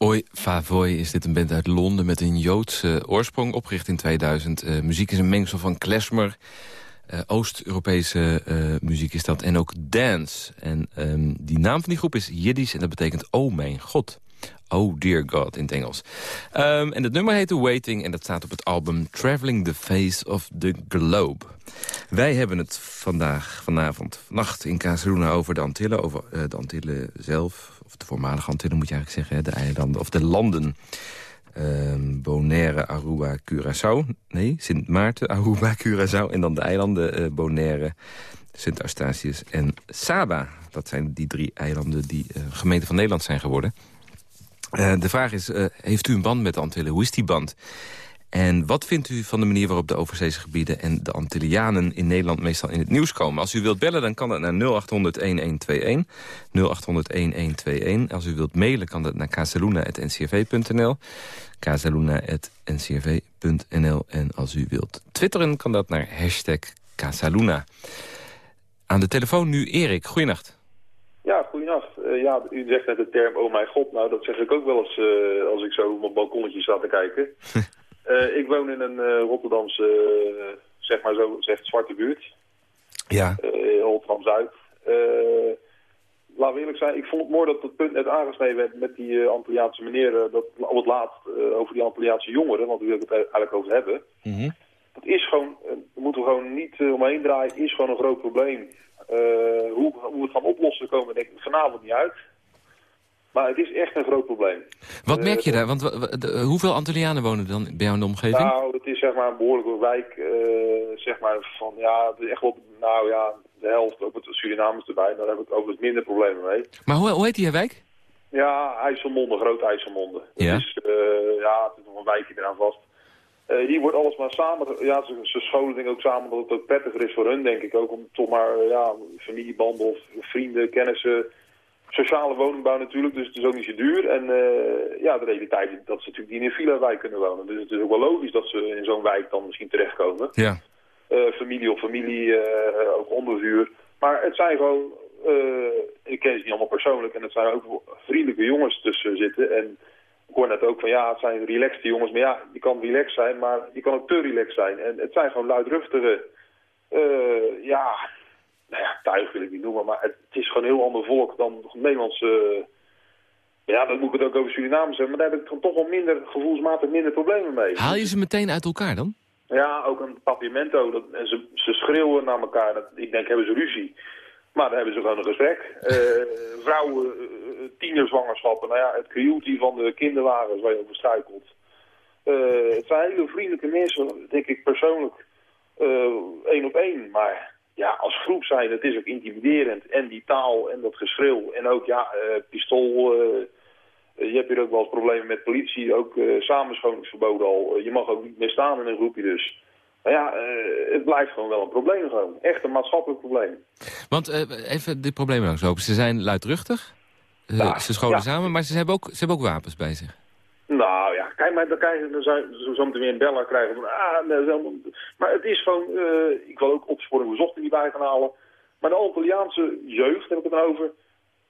Oi Favoy is dit een band uit Londen met een Joodse oorsprong, opgericht in 2000. Eh, muziek is een mengsel van klezmer, eh, Oost-Europese eh, muziek is dat, en ook dance. En ehm, die naam van die groep is Jiddisch en dat betekent oh mijn god. Oh dear God in het Engels. Ehm, en het nummer heet The Waiting en dat staat op het album Traveling the Face of the Globe. Wij hebben het vandaag, vanavond, vannacht in Casaluna over de Antillen. Over de Antillen zelf, of de voormalige Antillen moet je eigenlijk zeggen. De eilanden, of de landen. Ehm, Bonaire, Aruba, Curaçao. Nee, Sint Maarten, (laughs) Aruba, Curaçao. En dan de eilanden eh, Bonaire, Sint Eustatius en Saba. Dat zijn die drie eilanden die eh, gemeente van Nederland zijn geworden. Eh, de vraag is, heeft u een band met de Antillen? Hoe is die band? En wat vindt u van de manier waarop de overzeese gebieden... en de Antillianen in Nederland meestal in het nieuws komen? Als u wilt bellen, dan kan dat naar 0800-1121. 0800-1121. Als u wilt mailen, kan dat naar casaluna.ncrv.nl. casaluna.ncrv.nl. En als u wilt twitteren, kan dat naar hashtag Casaluna. Aan de telefoon nu Erik. Goeienacht. Ja, goeienacht. Eh, ja, u zegt net de term oh mijn god. Nou, dat zeg ik ook wel eens eh, als ik zo op mijn balkonnetje sta te kijken. (laughs) Eh, ik woon in een eh, Rotterdamse, eh, zeg maar zo zegt, zwarte buurt. Ja. Rotterdam-Zuid. Laten we eerlijk zijn, ik vond het mooi dat het punt net aangesneden werd met die uh, Antilliaanse meneer, dat op het laatst over die Antilliaanse jongeren, want daar wil ik het eigenlijk over hebben. Mhm. Dat is gewoon, daar moeten we gewoon niet omheen draaien, is gewoon een groot probleem. Hoe, hoe we het gaan oplossen komen denk ik vanavond niet uit. Maar het is echt een groot probleem. Wat Eh, merk je daar? Want hoeveel Antillianen wonen dan bij jou in de omgeving? Nou, het is zeg maar een behoorlijke wijk, eh, zeg maar van, ja, het is echt wel, nou ja, de helft, ook met Surinamers erbij, daar heb ik overigens minder problemen mee. Maar hoe, hoe heet die wijk? Ja, IJsselmonde, Groot IJsselmonde. Ja. is, eh, ja, het is nog een wijkje eraan vast. Eh, hier wordt alles maar samen, ja, ze, ze scholen dingen ook samen dat het ook prettiger is voor hun, denk ik. Ook om toch maar, eh, ja, familiebanden of vrienden, kennissen, sociale woningbouw natuurlijk, dus het is ook niet zo duur. En eh, ja, de realiteit is dat ze natuurlijk niet in een villa-wijk kunnen wonen. Dus het is ook wel logisch dat ze in zo'n wijk dan misschien terechtkomen. Ja. Eh, familie of familie, eh, ook ondervuur. Maar het zijn gewoon, ik ken ze niet allemaal persoonlijk, en het zijn ook vriendelijke jongens tussen zitten. En ik hoor net ook van ja, het zijn relaxte jongens, maar ja, je kan relaxed zijn, maar je kan ook te relaxed zijn. En het zijn gewoon luidruchtige, ja, nou ja, tuig wil ik niet noemen, maar het, het is gewoon een heel ander volk dan Nederlandse... ja, dan moet ik het ook over Suriname zeggen, maar daar heb ik dan toch wel minder, gevoelsmatig minder problemen mee. Haal je ze meteen uit elkaar dan? Ja, ook een papiamento. Dat, en ze, ze schreeuwen naar elkaar. Dat, ik denk, hebben ze ruzie. Maar dan hebben ze gewoon een gesprek. Eh, (laughs) vrouwen, eh, tienerzwangerschappen. Nou ja, het krioeltje van de kinderwagens waar je over struikelt. Eh, het zijn hele vriendelijke mensen, denk ik persoonlijk, eh, één op één. Maar ja, als groep zijn, het is ook intimiderend. En die taal en dat geschreeuw. En ook, ja, eh, pistool... eh, eh, je hebt hier ook wel eens problemen met politie, ook uh, samenschoningsverboden al. Je mag ook niet meer staan in een groepje dus. Maar ja, het blijft gewoon wel een probleem gewoon. Echt een maatschappelijk probleem. Want even dit probleem langslopen. Ze zijn luidruchtig, ja, ze scholen ja. samen, maar ze hebben, ook, ze hebben ook wapens bij zich. Nou kijk, maar dan krijgen we zo, zo meteen weer een beller krijgen van, ah, nee, maar het is gewoon, uh, ik wil ook opsporing bezocht niet bij gaan halen. Maar de Antilliaanse jeugd, heb ik het dan over,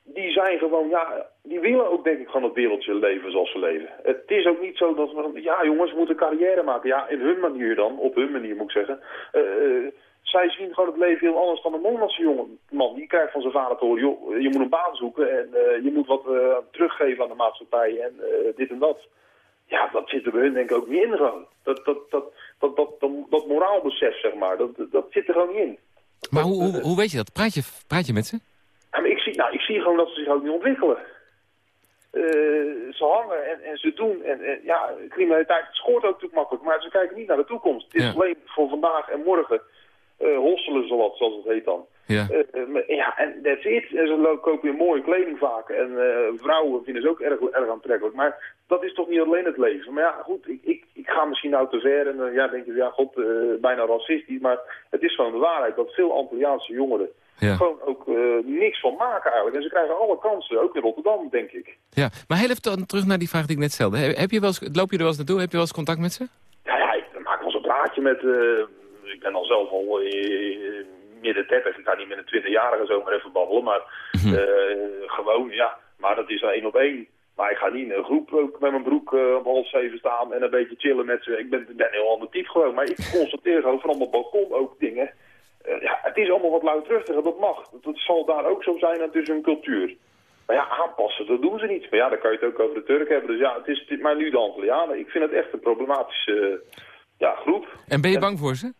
die zijn gewoon, ja, die willen ook denk ik gewoon het wereldje leven zoals ze leven. Het is ook niet zo dat we, ja jongens, we moeten carrière maken. Ja, in hun manier dan, op hun manier moet ik zeggen. Uh, zij zien gewoon het leven heel anders dan een Nederlandse jongen. Man, die krijgt van zijn vader te horen, joh, je moet een baan zoeken en eh, je moet wat eh, teruggeven aan de maatschappij en eh, dit en dat. Ja, dat zit er bij hun denk ik ook niet in gewoon. Dat, dat, dat, dat, dat, dat, dat moraalbesef, zeg maar, dat, dat zit er gewoon niet in. Maar hoe, hoe, hoe weet je dat? Praat je, praat je met ze? Ja, maar ik, zie, nou, ik zie gewoon dat ze zich ook niet ontwikkelen. Eh, ze hangen en, en ze doen. En, en ja, criminaliteit schoort ook natuurlijk makkelijk, maar ze kijken niet naar de toekomst. Het is Ja. alleen voor vandaag en morgen eh hosselen ze wat, zoals het heet dan. Ja. Eh, eh, ja, en that's it. En ze kopen weer mooie kleding vaak. En eh, vrouwen vinden ze ook erg, erg aantrekkelijk. Maar dat is toch niet alleen het leven. Maar ja, goed, ik, ik, ik ga misschien nou te ver. En eh, ja, denk je, ja, god, bijna racistisch. Maar het is gewoon de waarheid dat veel Antilliaanse jongeren Ja. gewoon ook niks van maken eigenlijk. En ze krijgen alle kansen, ook in Rotterdam, denk ik. ja. Maar heel even dan terug naar die vraag die ik net stelde. Heb je wel eens, loop je er wel eens naartoe? Heb je wel eens contact met ze? Ja, ja, ik maak wel eens een praatje met... ik ben al zelf al midden 30. Ik ga niet met een 20-jarige zomaar even babbelen. Maar eh, gewoon, ja. Maar dat is dan één op één. Maar ik ga niet in een groep ook met mijn broek eh, om half zeven staan en een beetje chillen met ze. Ik ben, ik ben een heel ander type gewoon. Maar ik constateer gewoon van op mijn balkon ook dingen. Eh, ja, het is allemaal wat luidruchtiger, dat mag. Dat, dat zal daar ook zo zijn, het is hun cultuur. Maar ja, aanpassen, dat doen ze niet. Maar ja, dan kan je het ook over de Turk hebben. Dus ja, het is, het is- maar nu de Antillianen. Ik vind het echt een problematische eh, ja, groep. En ben je bang voor ze?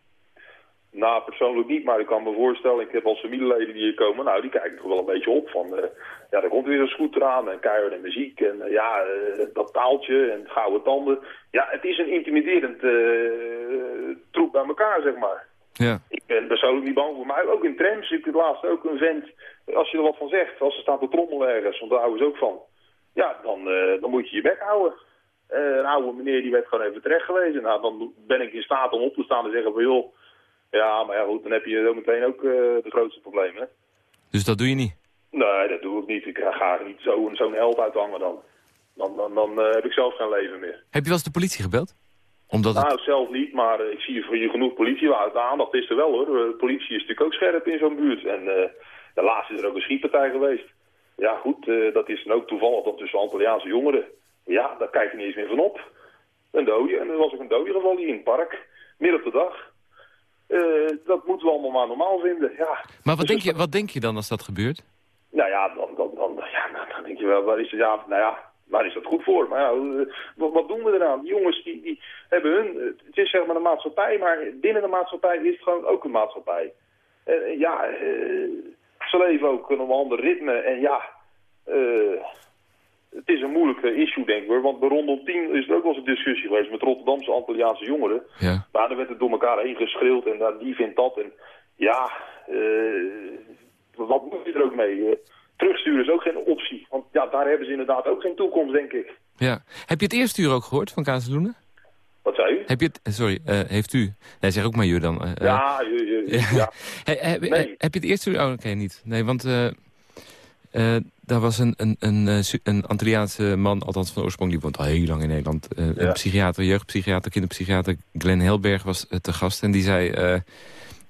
Nou, persoonlijk niet, maar ik kan me voorstellen, ik heb al familieleden die hier komen, nou, die kijken toch wel een beetje op van, eh, ja, er komt weer een scooter aan en keihard muziek en eh, ja, eh, dat taaltje en gouden tanden. Ja, het is een intimiderend troep bij elkaar, zeg maar. Ja. Ik ben persoonlijk niet bang voor, maar ook in trams, ik heb laatst ook een vent, als je er wat van zegt, als er staat een trommel ergens, want daar houden ze ook van, ja, dan, dan moet je je bek houden. Een oude meneer die werd gewoon even terecht gewezen. Nou, dan ben ik in staat om op te staan en zeggen van, joh, ja, maar ja goed, dan heb je zo meteen ook eh, de grootste problemen. Dus dat doe je niet? Nee, dat doe ik niet. Ik ga niet zo- zo'n held uithangen dan. Dan, dan, dan eh, heb ik zelf geen leven meer. Heb je wel eens de politie gebeld? Omdat het... Nou, zelf niet, maar ik zie voor je genoeg politie. De aandacht is er wel hoor. De politie is natuurlijk ook scherp in zo'n buurt. En eh de laatste is er ook een schietpartij geweest. Ja goed, dat is dan ook toevallig dan tussen Antilliaanse jongeren. Ja, daar kijk je niet eens meer van op. Een dode. En er was ook een dode geval hier in het park. Midden op de dag. Eh, dat moeten we allemaal maar normaal vinden. Ja. Maar wat Dus denk, je, wat denk je dan als dat gebeurt? nou ja, dan, dan, dan, ja, dan- denk je wel, waar is, het, ja, nou ja, waar is dat goed voor? Maar ja, eh, wat, wat doen we eraan? Die jongens die, die hebben hun, eh, het is zeg maar een maatschappij, maar binnen de maatschappij is het gewoon ook een maatschappij. Ja, ze leven ook op een ander ritme en ja, het is een moeilijk eh, issue denk ik. Want bij rondom 10 is er ook wel eens een discussie geweest met Rotterdamse Antilliaanse jongeren. Ja. Maar dan werd het door elkaar heen geschreeuwd en nou, die vindt dat. En ja, eh, wat moet je er ook mee? Eh, terugsturen is ook geen optie. Want ja, daar hebben ze inderdaad ook geen toekomst, denk ik. ja. Heb je het eerste uur ook gehoord van Kazeloenen? Wat zei u? Heb je het... eh, Sorry, heeft u... Nee, zeg ook maar je dan. ja, je, je- ja. He- Nee. heb je het eerste uur... Oh, oké, niet. Nee, want eh, daar was een, een, een, eh, een Antilliaanse man, althans van oorsprong, die woont al heel lang in Nederland. Een Ja. psychiater, jeugdpsychiater, kinderpsychiater, Glenn Helberg was te gast. En die zei,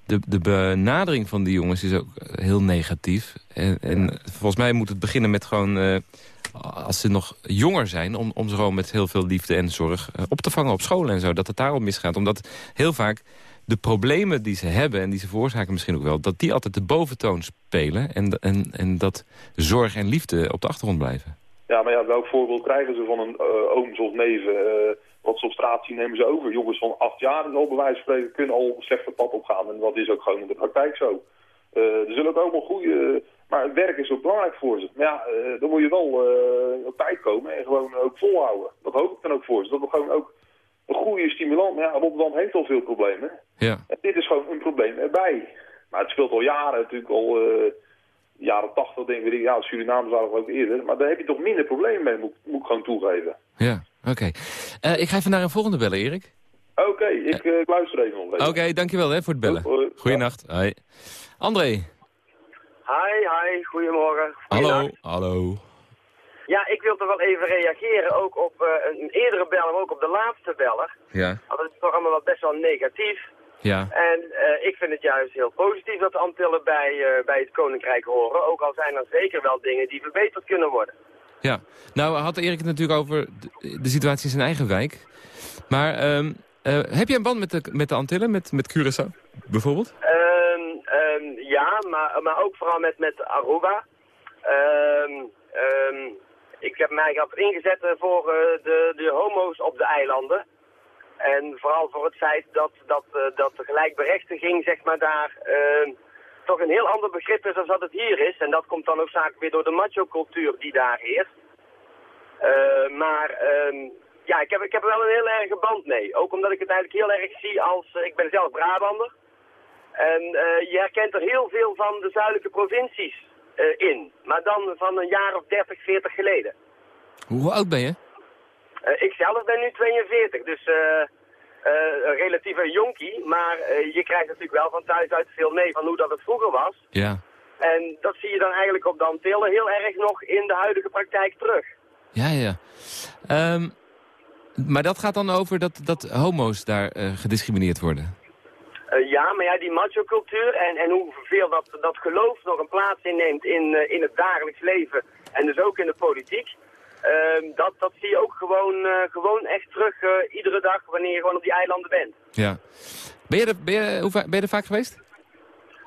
de, de benadering van die jongens is ook heel negatief. En, en volgens mij moet het beginnen met gewoon, als ze nog jonger zijn... Om, om ze gewoon met heel veel liefde en zorg op te vangen op school en zo. Dat het daar al misgaat. Omdat heel vaak de problemen die ze hebben en die ze veroorzaken misschien ook wel... dat die altijd de boventoon spelen en, en, en dat zorg en liefde op de achtergrond blijven. ja, maar ja, welk voorbeeld krijgen ze van een eh, ooms of neven? eh, wat op straat zien nemen ze over. Jongens van acht jaar, al bij wijze van spreken, kunnen al slecht het pad opgaan. En dat is ook gewoon in de praktijk zo. Eh, er zullen ook allemaal goede... Maar het werk is ook belangrijk voor ze. Maar ja, dan moet je wel op tijd komen en gewoon ook volhouden. Dat hoop ik dan ook voor ze. Dat we gewoon ook een goede stimulans... Ja, Rotterdam heeft al veel problemen. Ja, En dit is gewoon een probleem erbij. Maar het speelt al jaren natuurlijk al... eh, jaren tachtig denk ik. Ja, Suriname waren ook eerder. Maar daar heb je toch minder problemen mee, moet, moet ik gewoon toegeven. ja, oké. Eh, ik ga even naar een volgende bellen, Erik. Oké, ik, eh, ik luister even nog Oké, dankjewel hè, voor het bellen. Hoi, hoi. Goeienacht. Hoi. André. Hi, hi, goedemorgen. Hallo. Hallo. Ja, ik wil toch wel even reageren, ook op eh, een eerdere beller, maar ook op de laatste beller. Ja. Want het is toch allemaal wel best wel negatief. Ja. En eh, ik vind het juist heel positief dat de Antillen bij, eh, bij het Koninkrijk horen. Ook al zijn er zeker wel dingen die verbeterd kunnen worden. Ja. Nou had Erik het natuurlijk over de, de situatie in zijn eigen wijk. Maar ehm, eh, heb je een band met de, met de Antillen, met, met Curaçao bijvoorbeeld? Eh, Ja, maar, maar ook vooral met, met Aruba. Ehm, ehm, ik heb mij altijd ingezet eh, voor eh, de, de homo's op de eilanden. En vooral voor het feit dat, dat, eh, dat de gelijkberechtiging zeg maar, daar toch een heel ander begrip is dan dat het hier is. En dat komt dan ook zaak weer door de macho-cultuur die daar heerst. Maar ehm, ja, ik heb, ik heb er wel een heel erge band mee. Ook omdat ik het eigenlijk heel erg zie als... ik ben zelf Brabander. En je herkent er heel veel van de zuidelijke provincies eh, in. Maar dan van een jaar of 30, 40 geleden. Hoe oud ben je? Eh, ik zelf ben nu 42, dus eh, eh, een relatieve jonkie. Maar je krijgt natuurlijk wel van thuis uit veel mee van hoe dat het vroeger was. Ja. En dat zie je dan eigenlijk op Antillen heel erg nog in de huidige praktijk terug. Ja, ja. Ehm, maar dat gaat dan over dat, dat homo's daar gediscrimineerd worden? Eh, ja, maar ja, die macho-cultuur en, en hoeveel dat, dat geloof nog een plaats inneemt in, eh, in het dagelijks leven en dus ook in de politiek. ehm, dat, dat zie je ook gewoon, eh, gewoon echt terug iedere dag wanneer je gewoon op die eilanden bent. Ja. Ben je er, ben je, hoe ben je er vaak geweest?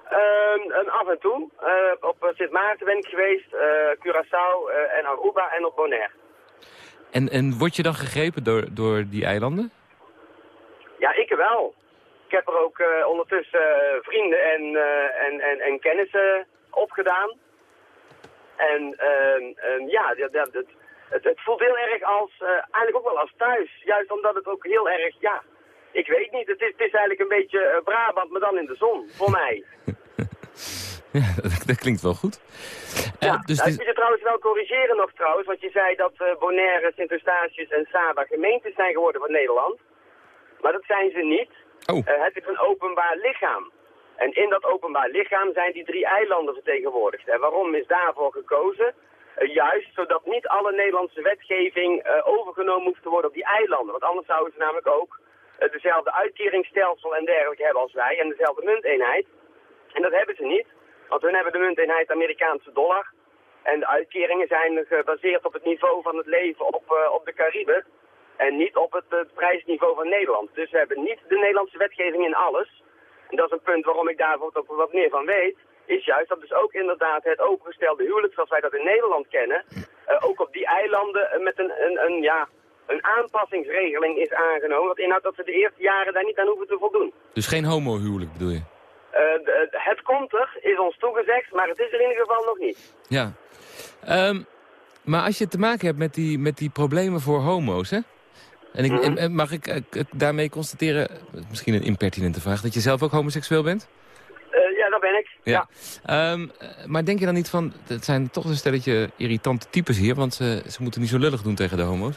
Ehm, en af en toe. op Sint Maarten ben ik geweest, Curaçao en Aruba en op Bonaire. En, en word je dan gegrepen door, door die eilanden? Ja, ik wel. Ik heb er ook eh, ondertussen eh, vrienden en, eh, en, en, en kennissen opgedaan. En ehm, ehm, ja, dat, dat, het, het, het voelt heel erg als, eigenlijk ook wel als thuis. Juist omdat het ook heel erg, ja, ik weet niet. Het is, het is eigenlijk een beetje Brabant, maar dan in de zon, voor mij. (laughs) Ja, dat, dat klinkt wel goed. Ja, dus nou, ik moet je trouwens wel corrigeren nog trouwens, want je zei dat Bonaire, Sint-Eustatius en Saba gemeentes zijn geworden van Nederland. Maar dat zijn ze niet. Oh. Eh, het is een openbaar lichaam. En in dat openbaar lichaam zijn die drie eilanden vertegenwoordigd. En waarom is daarvoor gekozen? Eh, juist zodat niet alle Nederlandse wetgeving eh, overgenomen hoeft te worden op die eilanden. Want anders zouden ze namelijk ook eh, dezelfde uitkeringsstelsel en dergelijke hebben als wij en dezelfde munteenheid. En dat hebben ze niet, want hun hebben de munteenheid Amerikaanse dollar. En de uitkeringen zijn gebaseerd op het niveau van het leven op, op de Cariben. En niet op het, het prijsniveau van Nederland. Dus we hebben niet de Nederlandse wetgeving in alles. En dat is een punt waarom ik daar ook wat meer van weet. Is juist dat dus ook inderdaad het opengestelde huwelijk zoals wij dat in Nederland kennen. eh, ook op die eilanden eh, met een, een, een, ja, een aanpassingsregeling is aangenomen. Dat inhoudt dat we de eerste jaren daar niet aan hoeven te voldoen. dus geen homohuwelijk bedoel je? Eh, het komt er, is ons toegezegd, maar het is er in ieder geval nog niet. Ja. Ehm, maar als je te maken hebt met die, met die problemen voor homo's, hè? En, ik, Mhm. en- mag ik eh, daarmee constateren, misschien een impertinente vraag, dat je zelf ook homoseksueel bent? Eh, ja, dat ben ik. Ja. Ehm, eh, maar denk je dan niet van, het zijn toch een stelletje irritante types hier, want ze, ze moeten niet zo lullig doen tegen de homo's?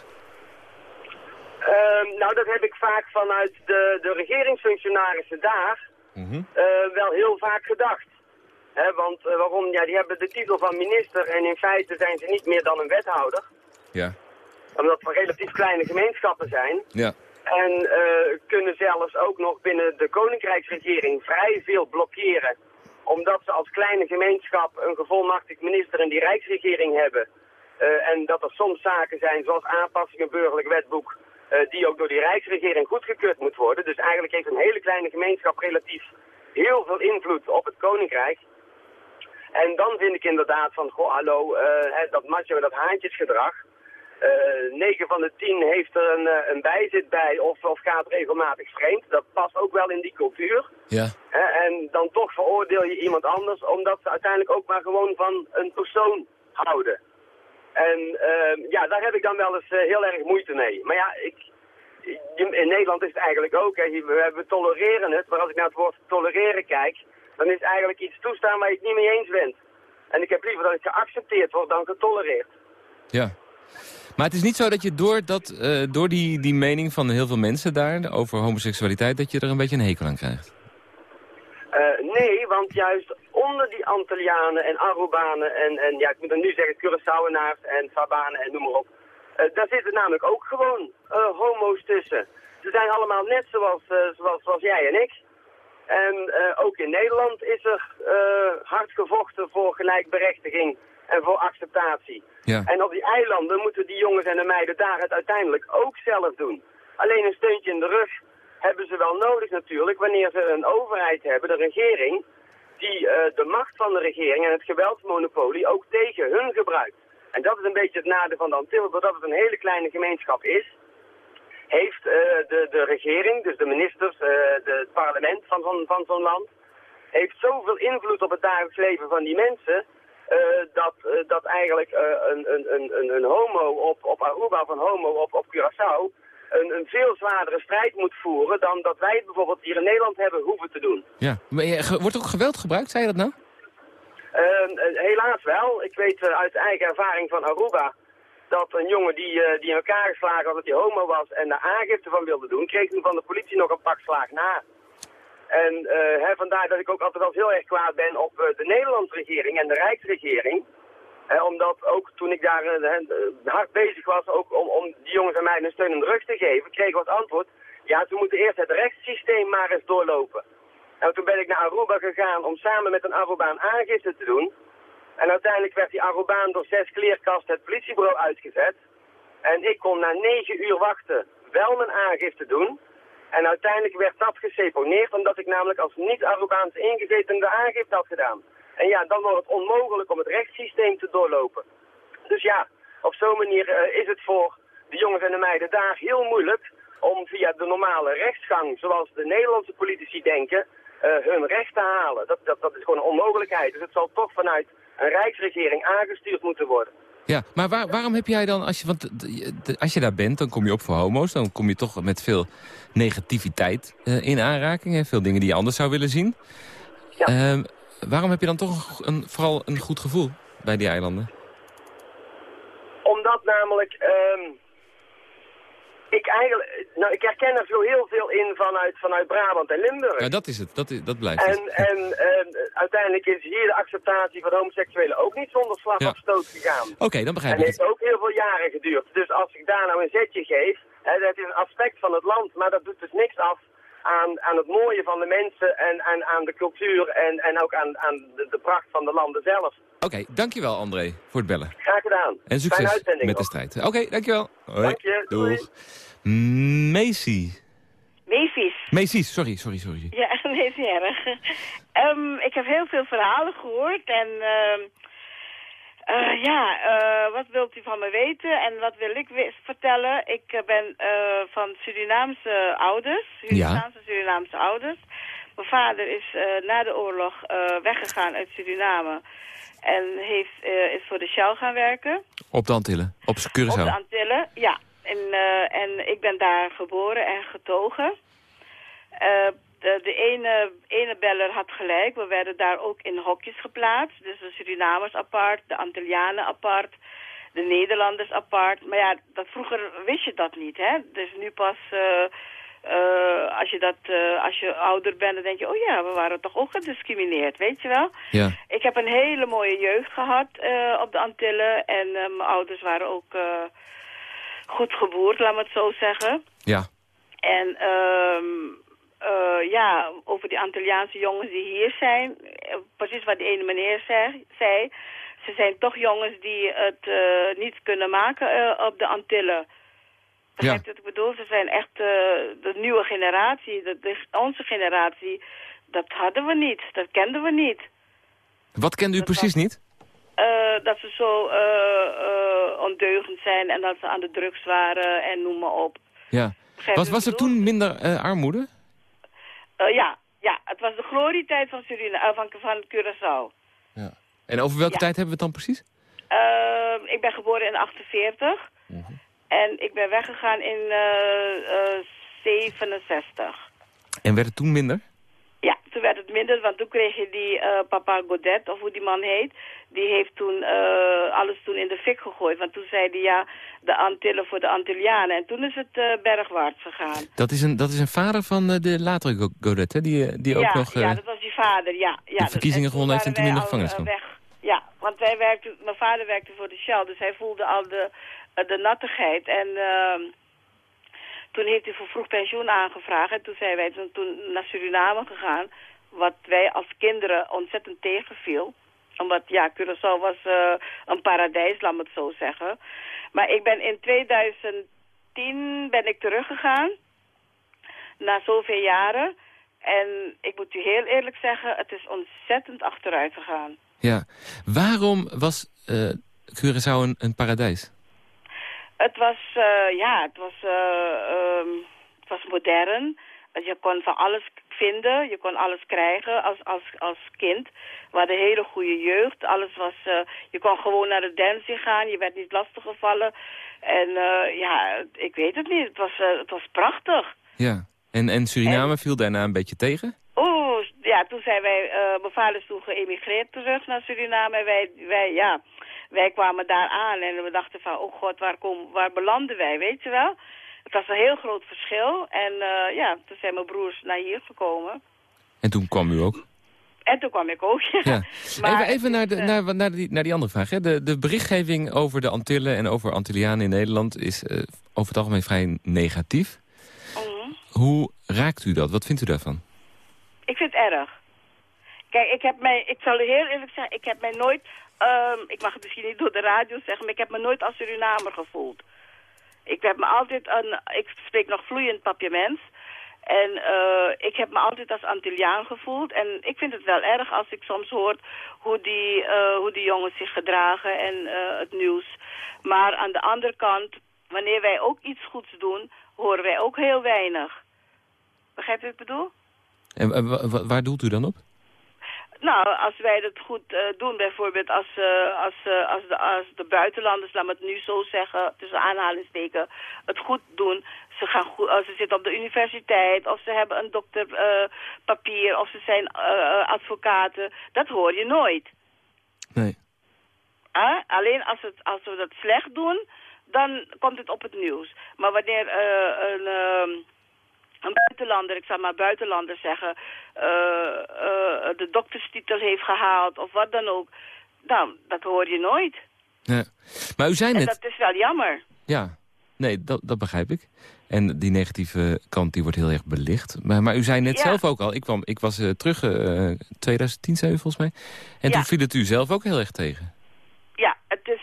Ehm, nou, dat heb ik vaak vanuit de, de regeringsfunctionarissen daar Mhm. wel heel vaak gedacht. Want waarom? Ja, die hebben de titel van minister en in feite zijn ze niet meer dan een wethouder. Ja. Omdat we relatief kleine gemeenschappen zijn. Ja. En eh, kunnen zelfs ook nog binnen de koninkrijksregering vrij veel blokkeren. Omdat ze als kleine gemeenschap een gevolmachtigd minister in die rijksregering hebben. Eh, en dat er soms zaken zijn zoals aanpassingen burgerlijk wetboek. eh, die ook door die rijksregering goedgekeurd moet worden. Dus eigenlijk heeft een hele kleine gemeenschap relatief heel veel invloed op het koninkrijk. En dan vind ik inderdaad van, goh, hallo, dat macho, dat haantjesgedrag. Eh 9 van de 10 heeft er een, eh, een bijzit bij of, of gaat regelmatig vreemd. Dat past ook wel in die cultuur. Ja. Hè, en dan toch veroordeel je iemand anders omdat ze uiteindelijk ook maar gewoon van een persoon houden. En ehm, ja, daar heb ik dan wel eens eh, heel erg moeite mee. Maar ja, ik, in Nederland is het eigenlijk ook, hè, we, we tolereren het. Maar als ik naar het woord tolereren kijk, dan is het eigenlijk iets toestaan waar je het niet mee eens bent. En ik heb liever dat het geaccepteerd wordt dan getolereerd. Ja. Maar het is niet zo dat je door, dat, eh, door die, die mening van heel veel mensen daar over homoseksualiteit... dat je er een beetje een hekel aan krijgt. Eh, nee, want juist onder die Antillianen en Arubanen en, en ja, ik moet dan nu zeggen Curaçaoenaars en Sabanen en noem maar op. eh, daar zitten namelijk ook gewoon homo's tussen. Ze zijn allemaal net zoals, zoals, zoals jij en ik. En ook in Nederland is er hard gevochten voor gelijkberechtiging en voor acceptatie. Ja. En op die eilanden moeten die jongens en de meiden daar het uiteindelijk ook zelf doen. Alleen een steuntje in de rug hebben ze wel nodig natuurlijk wanneer ze een overheid hebben, de regering, die eh, de macht van de regering en het geweldsmonopolie ook tegen hun gebruikt. En dat is een beetje het nadeel van de Antillen, doordat het een hele kleine gemeenschap is, heeft eh, de, de regering, dus de ministers, eh, de, het parlement van, van, van zo'n land, heeft zoveel invloed op het dagelijks leven van die mensen, dat, eh, dat eigenlijk eh, een, een, een, een, een homo op, op Aruba of een homo op, op Curaçao een, een veel zwaardere strijd moet voeren dan dat wij het bijvoorbeeld hier in Nederland hebben hoeven te doen. Ja. Maar, eh, wordt ook geweld gebruikt, zei je dat nou? Ehm, eh, helaas wel. Ik weet eh, uit eigen ervaring van Aruba dat een jongen die, eh, die in elkaar geslagen was dat hij homo was en daar aangifte van wilde doen, kreeg toen van de politie nog een pak slaag na. En eh, hè, vandaar dat ik ook altijd wel heel erg kwaad ben op eh, de Nederlandse regering en de Rijksregering. Omdat ook toen ik daar eh, hard bezig was ook om, om die jongens en mij een steun de rug te geven, kreeg ik als antwoord, ja, ze moeten eerst het rechtssysteem maar eens doorlopen. En toen ben ik naar Aruba gegaan om samen met een Arubaan aangifte te doen. En uiteindelijk werd die Arubaan door zes kleerkasten het politiebureau uitgezet. En ik kon na negen uur wachten wel mijn aangifte doen. En uiteindelijk werd dat geseponeerd omdat ik namelijk als niet-Arubaans ingezetene aangifte had gedaan. En ja, dan wordt het onmogelijk om het rechtssysteem te doorlopen. Dus ja, op zo'n manier eh, is het voor de jongens en de meiden daar heel moeilijk om via de normale rechtsgang, zoals de Nederlandse politici denken, eh, hun recht te halen. Dat, dat, dat is gewoon een onmogelijkheid. Dus het zal toch vanuit een rijksregering aangestuurd moeten worden. Ja, maar waar, waarom heb jij dan, als je, want als je daar bent, dan kom je op voor homo's. Dan kom je toch met veel negativiteit eh, in aanraking. Hè? Veel dingen die je anders zou willen zien. Ehm, waarom heb je dan toch een, vooral een goed gevoel bij die eilanden? Omdat namelijk, ehm, ik eigenlijk, nou ik herken er zo heel veel in vanuit, vanuit Brabant en Limburg. Ja, dat is het. Dat, is, dat blijft het. En, en ehm, uiteindelijk is hier de acceptatie van homoseksuelen ook niet zonder slag Ja. of stoot gegaan. Oké, dan begrijp En ik heeft het. ook heel veel jaren geduurd. Dus als ik daar nou een zetje geef, hè, dat is een aspect van het land, maar dat doet dus niks af aan, aan het mooie van de mensen en, en aan de cultuur en, en ook aan, aan de, de pracht van de landen zelf. Oké, dankjewel André voor het bellen. Graag gedaan. En succes uitzending met de strijd. Oké, dankjewel. Hoi. Dank je, doei. Doeg. Macy. Macy's. Macy's, sorry, sorry, sorry. Ja, (laughs) nee, is niet erg. Ehm, ik heb heel veel verhalen gehoord en ehm, eh, ja, eh, wat wilt u van me weten en wat wil ik vertellen? Ik eh, ben eh, van Surinaamse ouders, Surinaamse Surinaamse ouders. Mijn vader is na de oorlog weggegaan uit Suriname en heeft, is voor de Shell gaan werken. Op de Antillen, op Op de Curaçao. Antillen, ja. En, eh, en ik ben daar geboren en getogen. Eh, de, de ene, ene beller had gelijk. We werden daar ook in hokjes geplaatst. Dus de Surinamers apart, de Antillianen apart, de Nederlanders apart. Maar ja, dat, vroeger wist je dat niet, hè. Dus nu pas... eh, eh, als, je dat, als je ouder bent, dan denk je... oh ja, we waren toch ook gediscrimineerd, weet je wel? Ja. Ik heb een hele mooie jeugd gehad eh, op de Antillen. En mijn ouders waren ook goed geboerd, laat me het zo zeggen. Ja. En ehm, eh, ja, over die Antilliaanse jongens die hier zijn. eh, precies wat die ene meneer zei. ze zijn toch jongens die het eh, niet kunnen maken op de Antillen. Begrijp je wat ik bedoel? Ze zijn echt de nieuwe generatie. De, de- onze generatie, dat hadden we niet. Dat kenden we niet. Wat kende u precies niet? Dat ze zo ondeugend zijn en dat ze aan de drugs waren en noem maar op. Ja. Begrijp Was, was er toen minder armoede? Eh, ja, ja, het was de glorietijd van, Surina eh, van, van Curaçao. En over welke Ja. tijd hebben we het dan precies? Eh, ik ben geboren in 48 Mhm. en ik ben weggegaan in eh, eh, 67. En werd het toen minder? Toen werd het minder, want toen kreeg je die eh, papa Godet, of hoe die man heet. Die heeft toen eh, alles toen in de fik gegooid. Want toen zei hij, ja, de Antillen voor de Antillianen. En toen is het eh, bergwaarts gegaan. Dat is een, dat is een vader van de latere Go- Godet, hè? Die, die ja, ook nog... ja, dat was die vader, ja. ja de verkiezingen en toen gewonnen heeft en toen in de gevangenis kwam. Ja, want wij werkten, mijn vader werkte voor de Shell, dus hij voelde al de, de nattigheid. En ehm, toen heeft hij voor vroeg pensioen aangevraagd. En toen zijn wij toen, naar Suriname gegaan, wat wij als kinderen ontzettend tegenviel. Omdat, ja, Curaçao was eh, een paradijs, laat me het zo zeggen. Maar ik ben in 2010 ben ik teruggegaan, na zoveel jaren. En ik moet u heel eerlijk zeggen, het is ontzettend achteruit gegaan. Ja. Waarom was uh, Curaçao een paradijs? Het was, uh, ja, het was, uh, um, het was modern. Je kon van alles vinden, je kon alles krijgen als, als, als kind. We hadden hele goede jeugd. Alles was, uh, je kon gewoon naar de dancing gaan, je werd niet lastiggevallen. En ja, ik weet het niet, het was, uh, het was prachtig. Ja, en, en Suriname en... viel daarna een beetje tegen? Oeh, ja, toen zijn wij, mijn vader is toen geëmigreerd terug naar Suriname. En wij, wij, ja, wij kwamen daar aan en we dachten van, oh god, waar, kom, waar belanden wij, weet je wel? Het was een heel groot verschil. En uh, ja, toen zijn mijn broers naar hier gekomen. En toen kwam u ook? En toen kwam ik ook, ja. ja. (laughs) Maar even even naar, de, uh, naar, naar, die, naar die andere vraag. Hè. De, de berichtgeving over de Antillen en over Antillianen in Nederland... is uh, over het algemeen vrij negatief. Mm. Hoe raakt u dat? Wat vindt u daarvan? Ik vind het erg. Kijk, ik heb mij, ik zal u heel eerlijk zeggen, ik heb mij nooit, um, ik mag het misschien niet door de radio zeggen, maar ik heb me nooit als Surinamer gevoeld. Ik heb me altijd een, ik spreek nog vloeiend Papiaments. En uh, ik heb me altijd als Antilliaan gevoeld. En ik vind het wel erg als ik soms hoor hoe die, uh, hoe die jongens zich gedragen en uh, het nieuws. Maar aan de andere kant, wanneer wij ook iets goeds doen, horen wij ook heel weinig. Begrijpt u wat ik bedoel? En waar doelt u dan op? Nou, als wij dat goed uh, doen, bijvoorbeeld als, uh, als, uh, als, de, als de buitenlanders, laat me het nu zo zeggen, tussen aanhalingstekens, het goed doen. Ze, gaan goed, ze zitten op de universiteit, of ze hebben een dokterpapier, of ze zijn advocaten. Dat hoor je nooit. Nee. Ah, alleen als, het, als we dat slecht doen, dan komt het op het nieuws. Maar wanneer een ehm, een buitenlander, ik zal maar buitenlander zeggen, uh, uh, de dokterstitel heeft gehaald of wat dan ook. Nou, dat hoor je nooit. Ja. Maar u zei net... En dat is wel jammer. Ja, nee, dat, dat begrijp ik. En die negatieve kant die wordt heel erg belicht. Maar, maar u zei net Ja. zelf ook al, ik, kwam, ik was uh, terug, uh, 2010 zei u volgens mij. En Ja. toen viel het u zelf ook heel erg tegen. Ja, het is,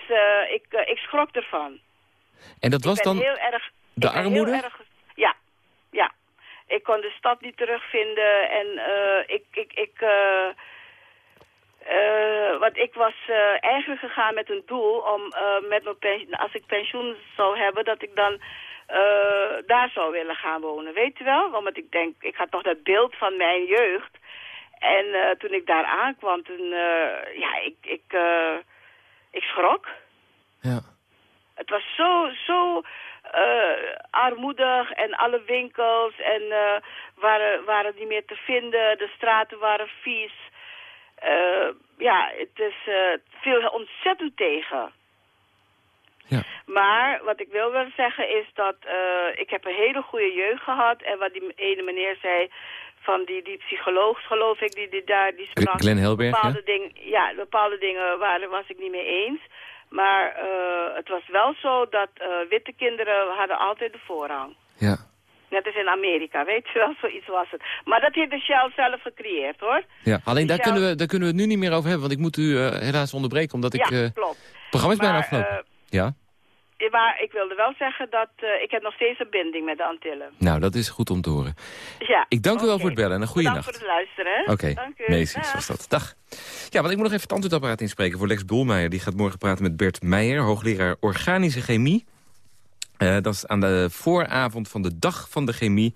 ik, ik schrok ervan. En dat was ik dan heel erg, de armoede? Heel erg. Ik kon de stad niet terugvinden en uh, ik, ik, ik, uh, uh, want ik was eigenlijk gegaan met een doel om met mijn pensioen, als ik pensioen zou hebben, dat ik dan daar zou willen gaan wonen. Weet u wel? Want ik denk, ik had toch dat beeld van mijn jeugd. En toen ik daar aankwam, toen, ja, ik, ik, ik schrok. Ja. Het was zo, zo armoedig en alle winkels en uh, waren, waren niet meer te vinden. De straten waren vies. Uh, ja, het is viel ontzettend tegen. Ja. Maar wat ik wil wel zeggen is dat uh, ik heb een hele goede jeugd gehad. En wat die ene meneer zei van die, die psycholoog, geloof ik, die, die daar die sprak. Glenn Helberg, bepaalde ja? Ja, bepaalde dingen waren, was ik niet mee eens. Maar uh, het was wel zo dat uh, witte kinderen hadden altijd de voorrang. Ja. Net als in Amerika, weet je wel, (laughs) zoiets was het. Maar dat heeft de Shell zelf gecreëerd, hoor. Ja, alleen daar, Shell... kunnen we, daar kunnen we het nu niet meer over hebben, want ik moet u uh, helaas onderbreken, omdat ik... Ja, uh, klopt. Het programma is bijna afgelopen. ja? Maar ik wilde wel zeggen dat uh, ik heb nog steeds een binding met de Antillen. Nou, dat is goed om te horen. Ja, ik dank okay. u wel voor het bellen en een goede nacht. nacht. voor het luisteren. Oké, okay. was dat. Dag. Ja, want ik moet nog even het antwoordapparaat inspreken voor Lex Bolmeijer. Die gaat morgen praten met Bert Meijer, hoogleraar organische chemie. Uh, dat is aan de vooravond van de dag van de chemie.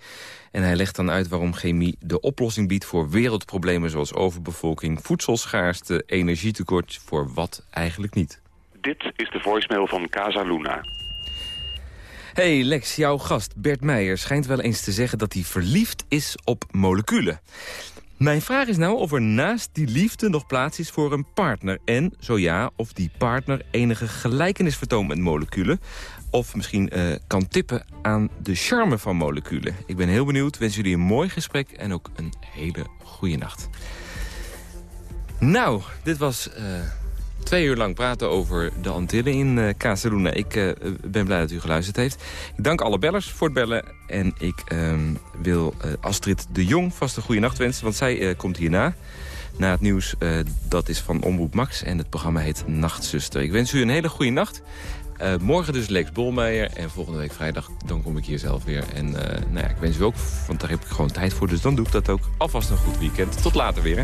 En hij legt dan uit waarom chemie de oplossing biedt voor wereldproblemen zoals overbevolking, voedselschaarste, energietekort, voor wat eigenlijk niet. Dit is de voicemail van Casa Luna. Hey Lex, jouw gast Bert Meijer schijnt wel eens te zeggen dat hij verliefd is op moleculen. Mijn vraag is nou of er naast die liefde nog plaats is voor een partner. En, zo ja, of die partner enige gelijkenis vertoont met moleculen. Of misschien uh, kan tippen aan de charme van moleculen. Ik ben heel benieuwd, wens jullie een mooi gesprek en ook een hele goede nacht. Nou, dit was... Uh, twee uur lang praten over de Antillen in uh, Ik eh, ben blij dat u geluisterd heeft. Ik dank alle bellers voor het bellen. En ik ehm, wil eh, Astrid de Jong vast een goede nacht wensen. Want zij komt hierna. Na het nieuws, dat is van Omroep Max. En het programma heet Nachtzuster. Ik wens u een hele goede nacht. morgen dus Lex Bolmeijer. En volgende week vrijdag, dan kom ik hier zelf weer. En nou ja, ik wens u ook, want daar heb ik gewoon tijd voor. Dus dan doe ik dat ook. Alvast een goed weekend. Tot later weer. Hè.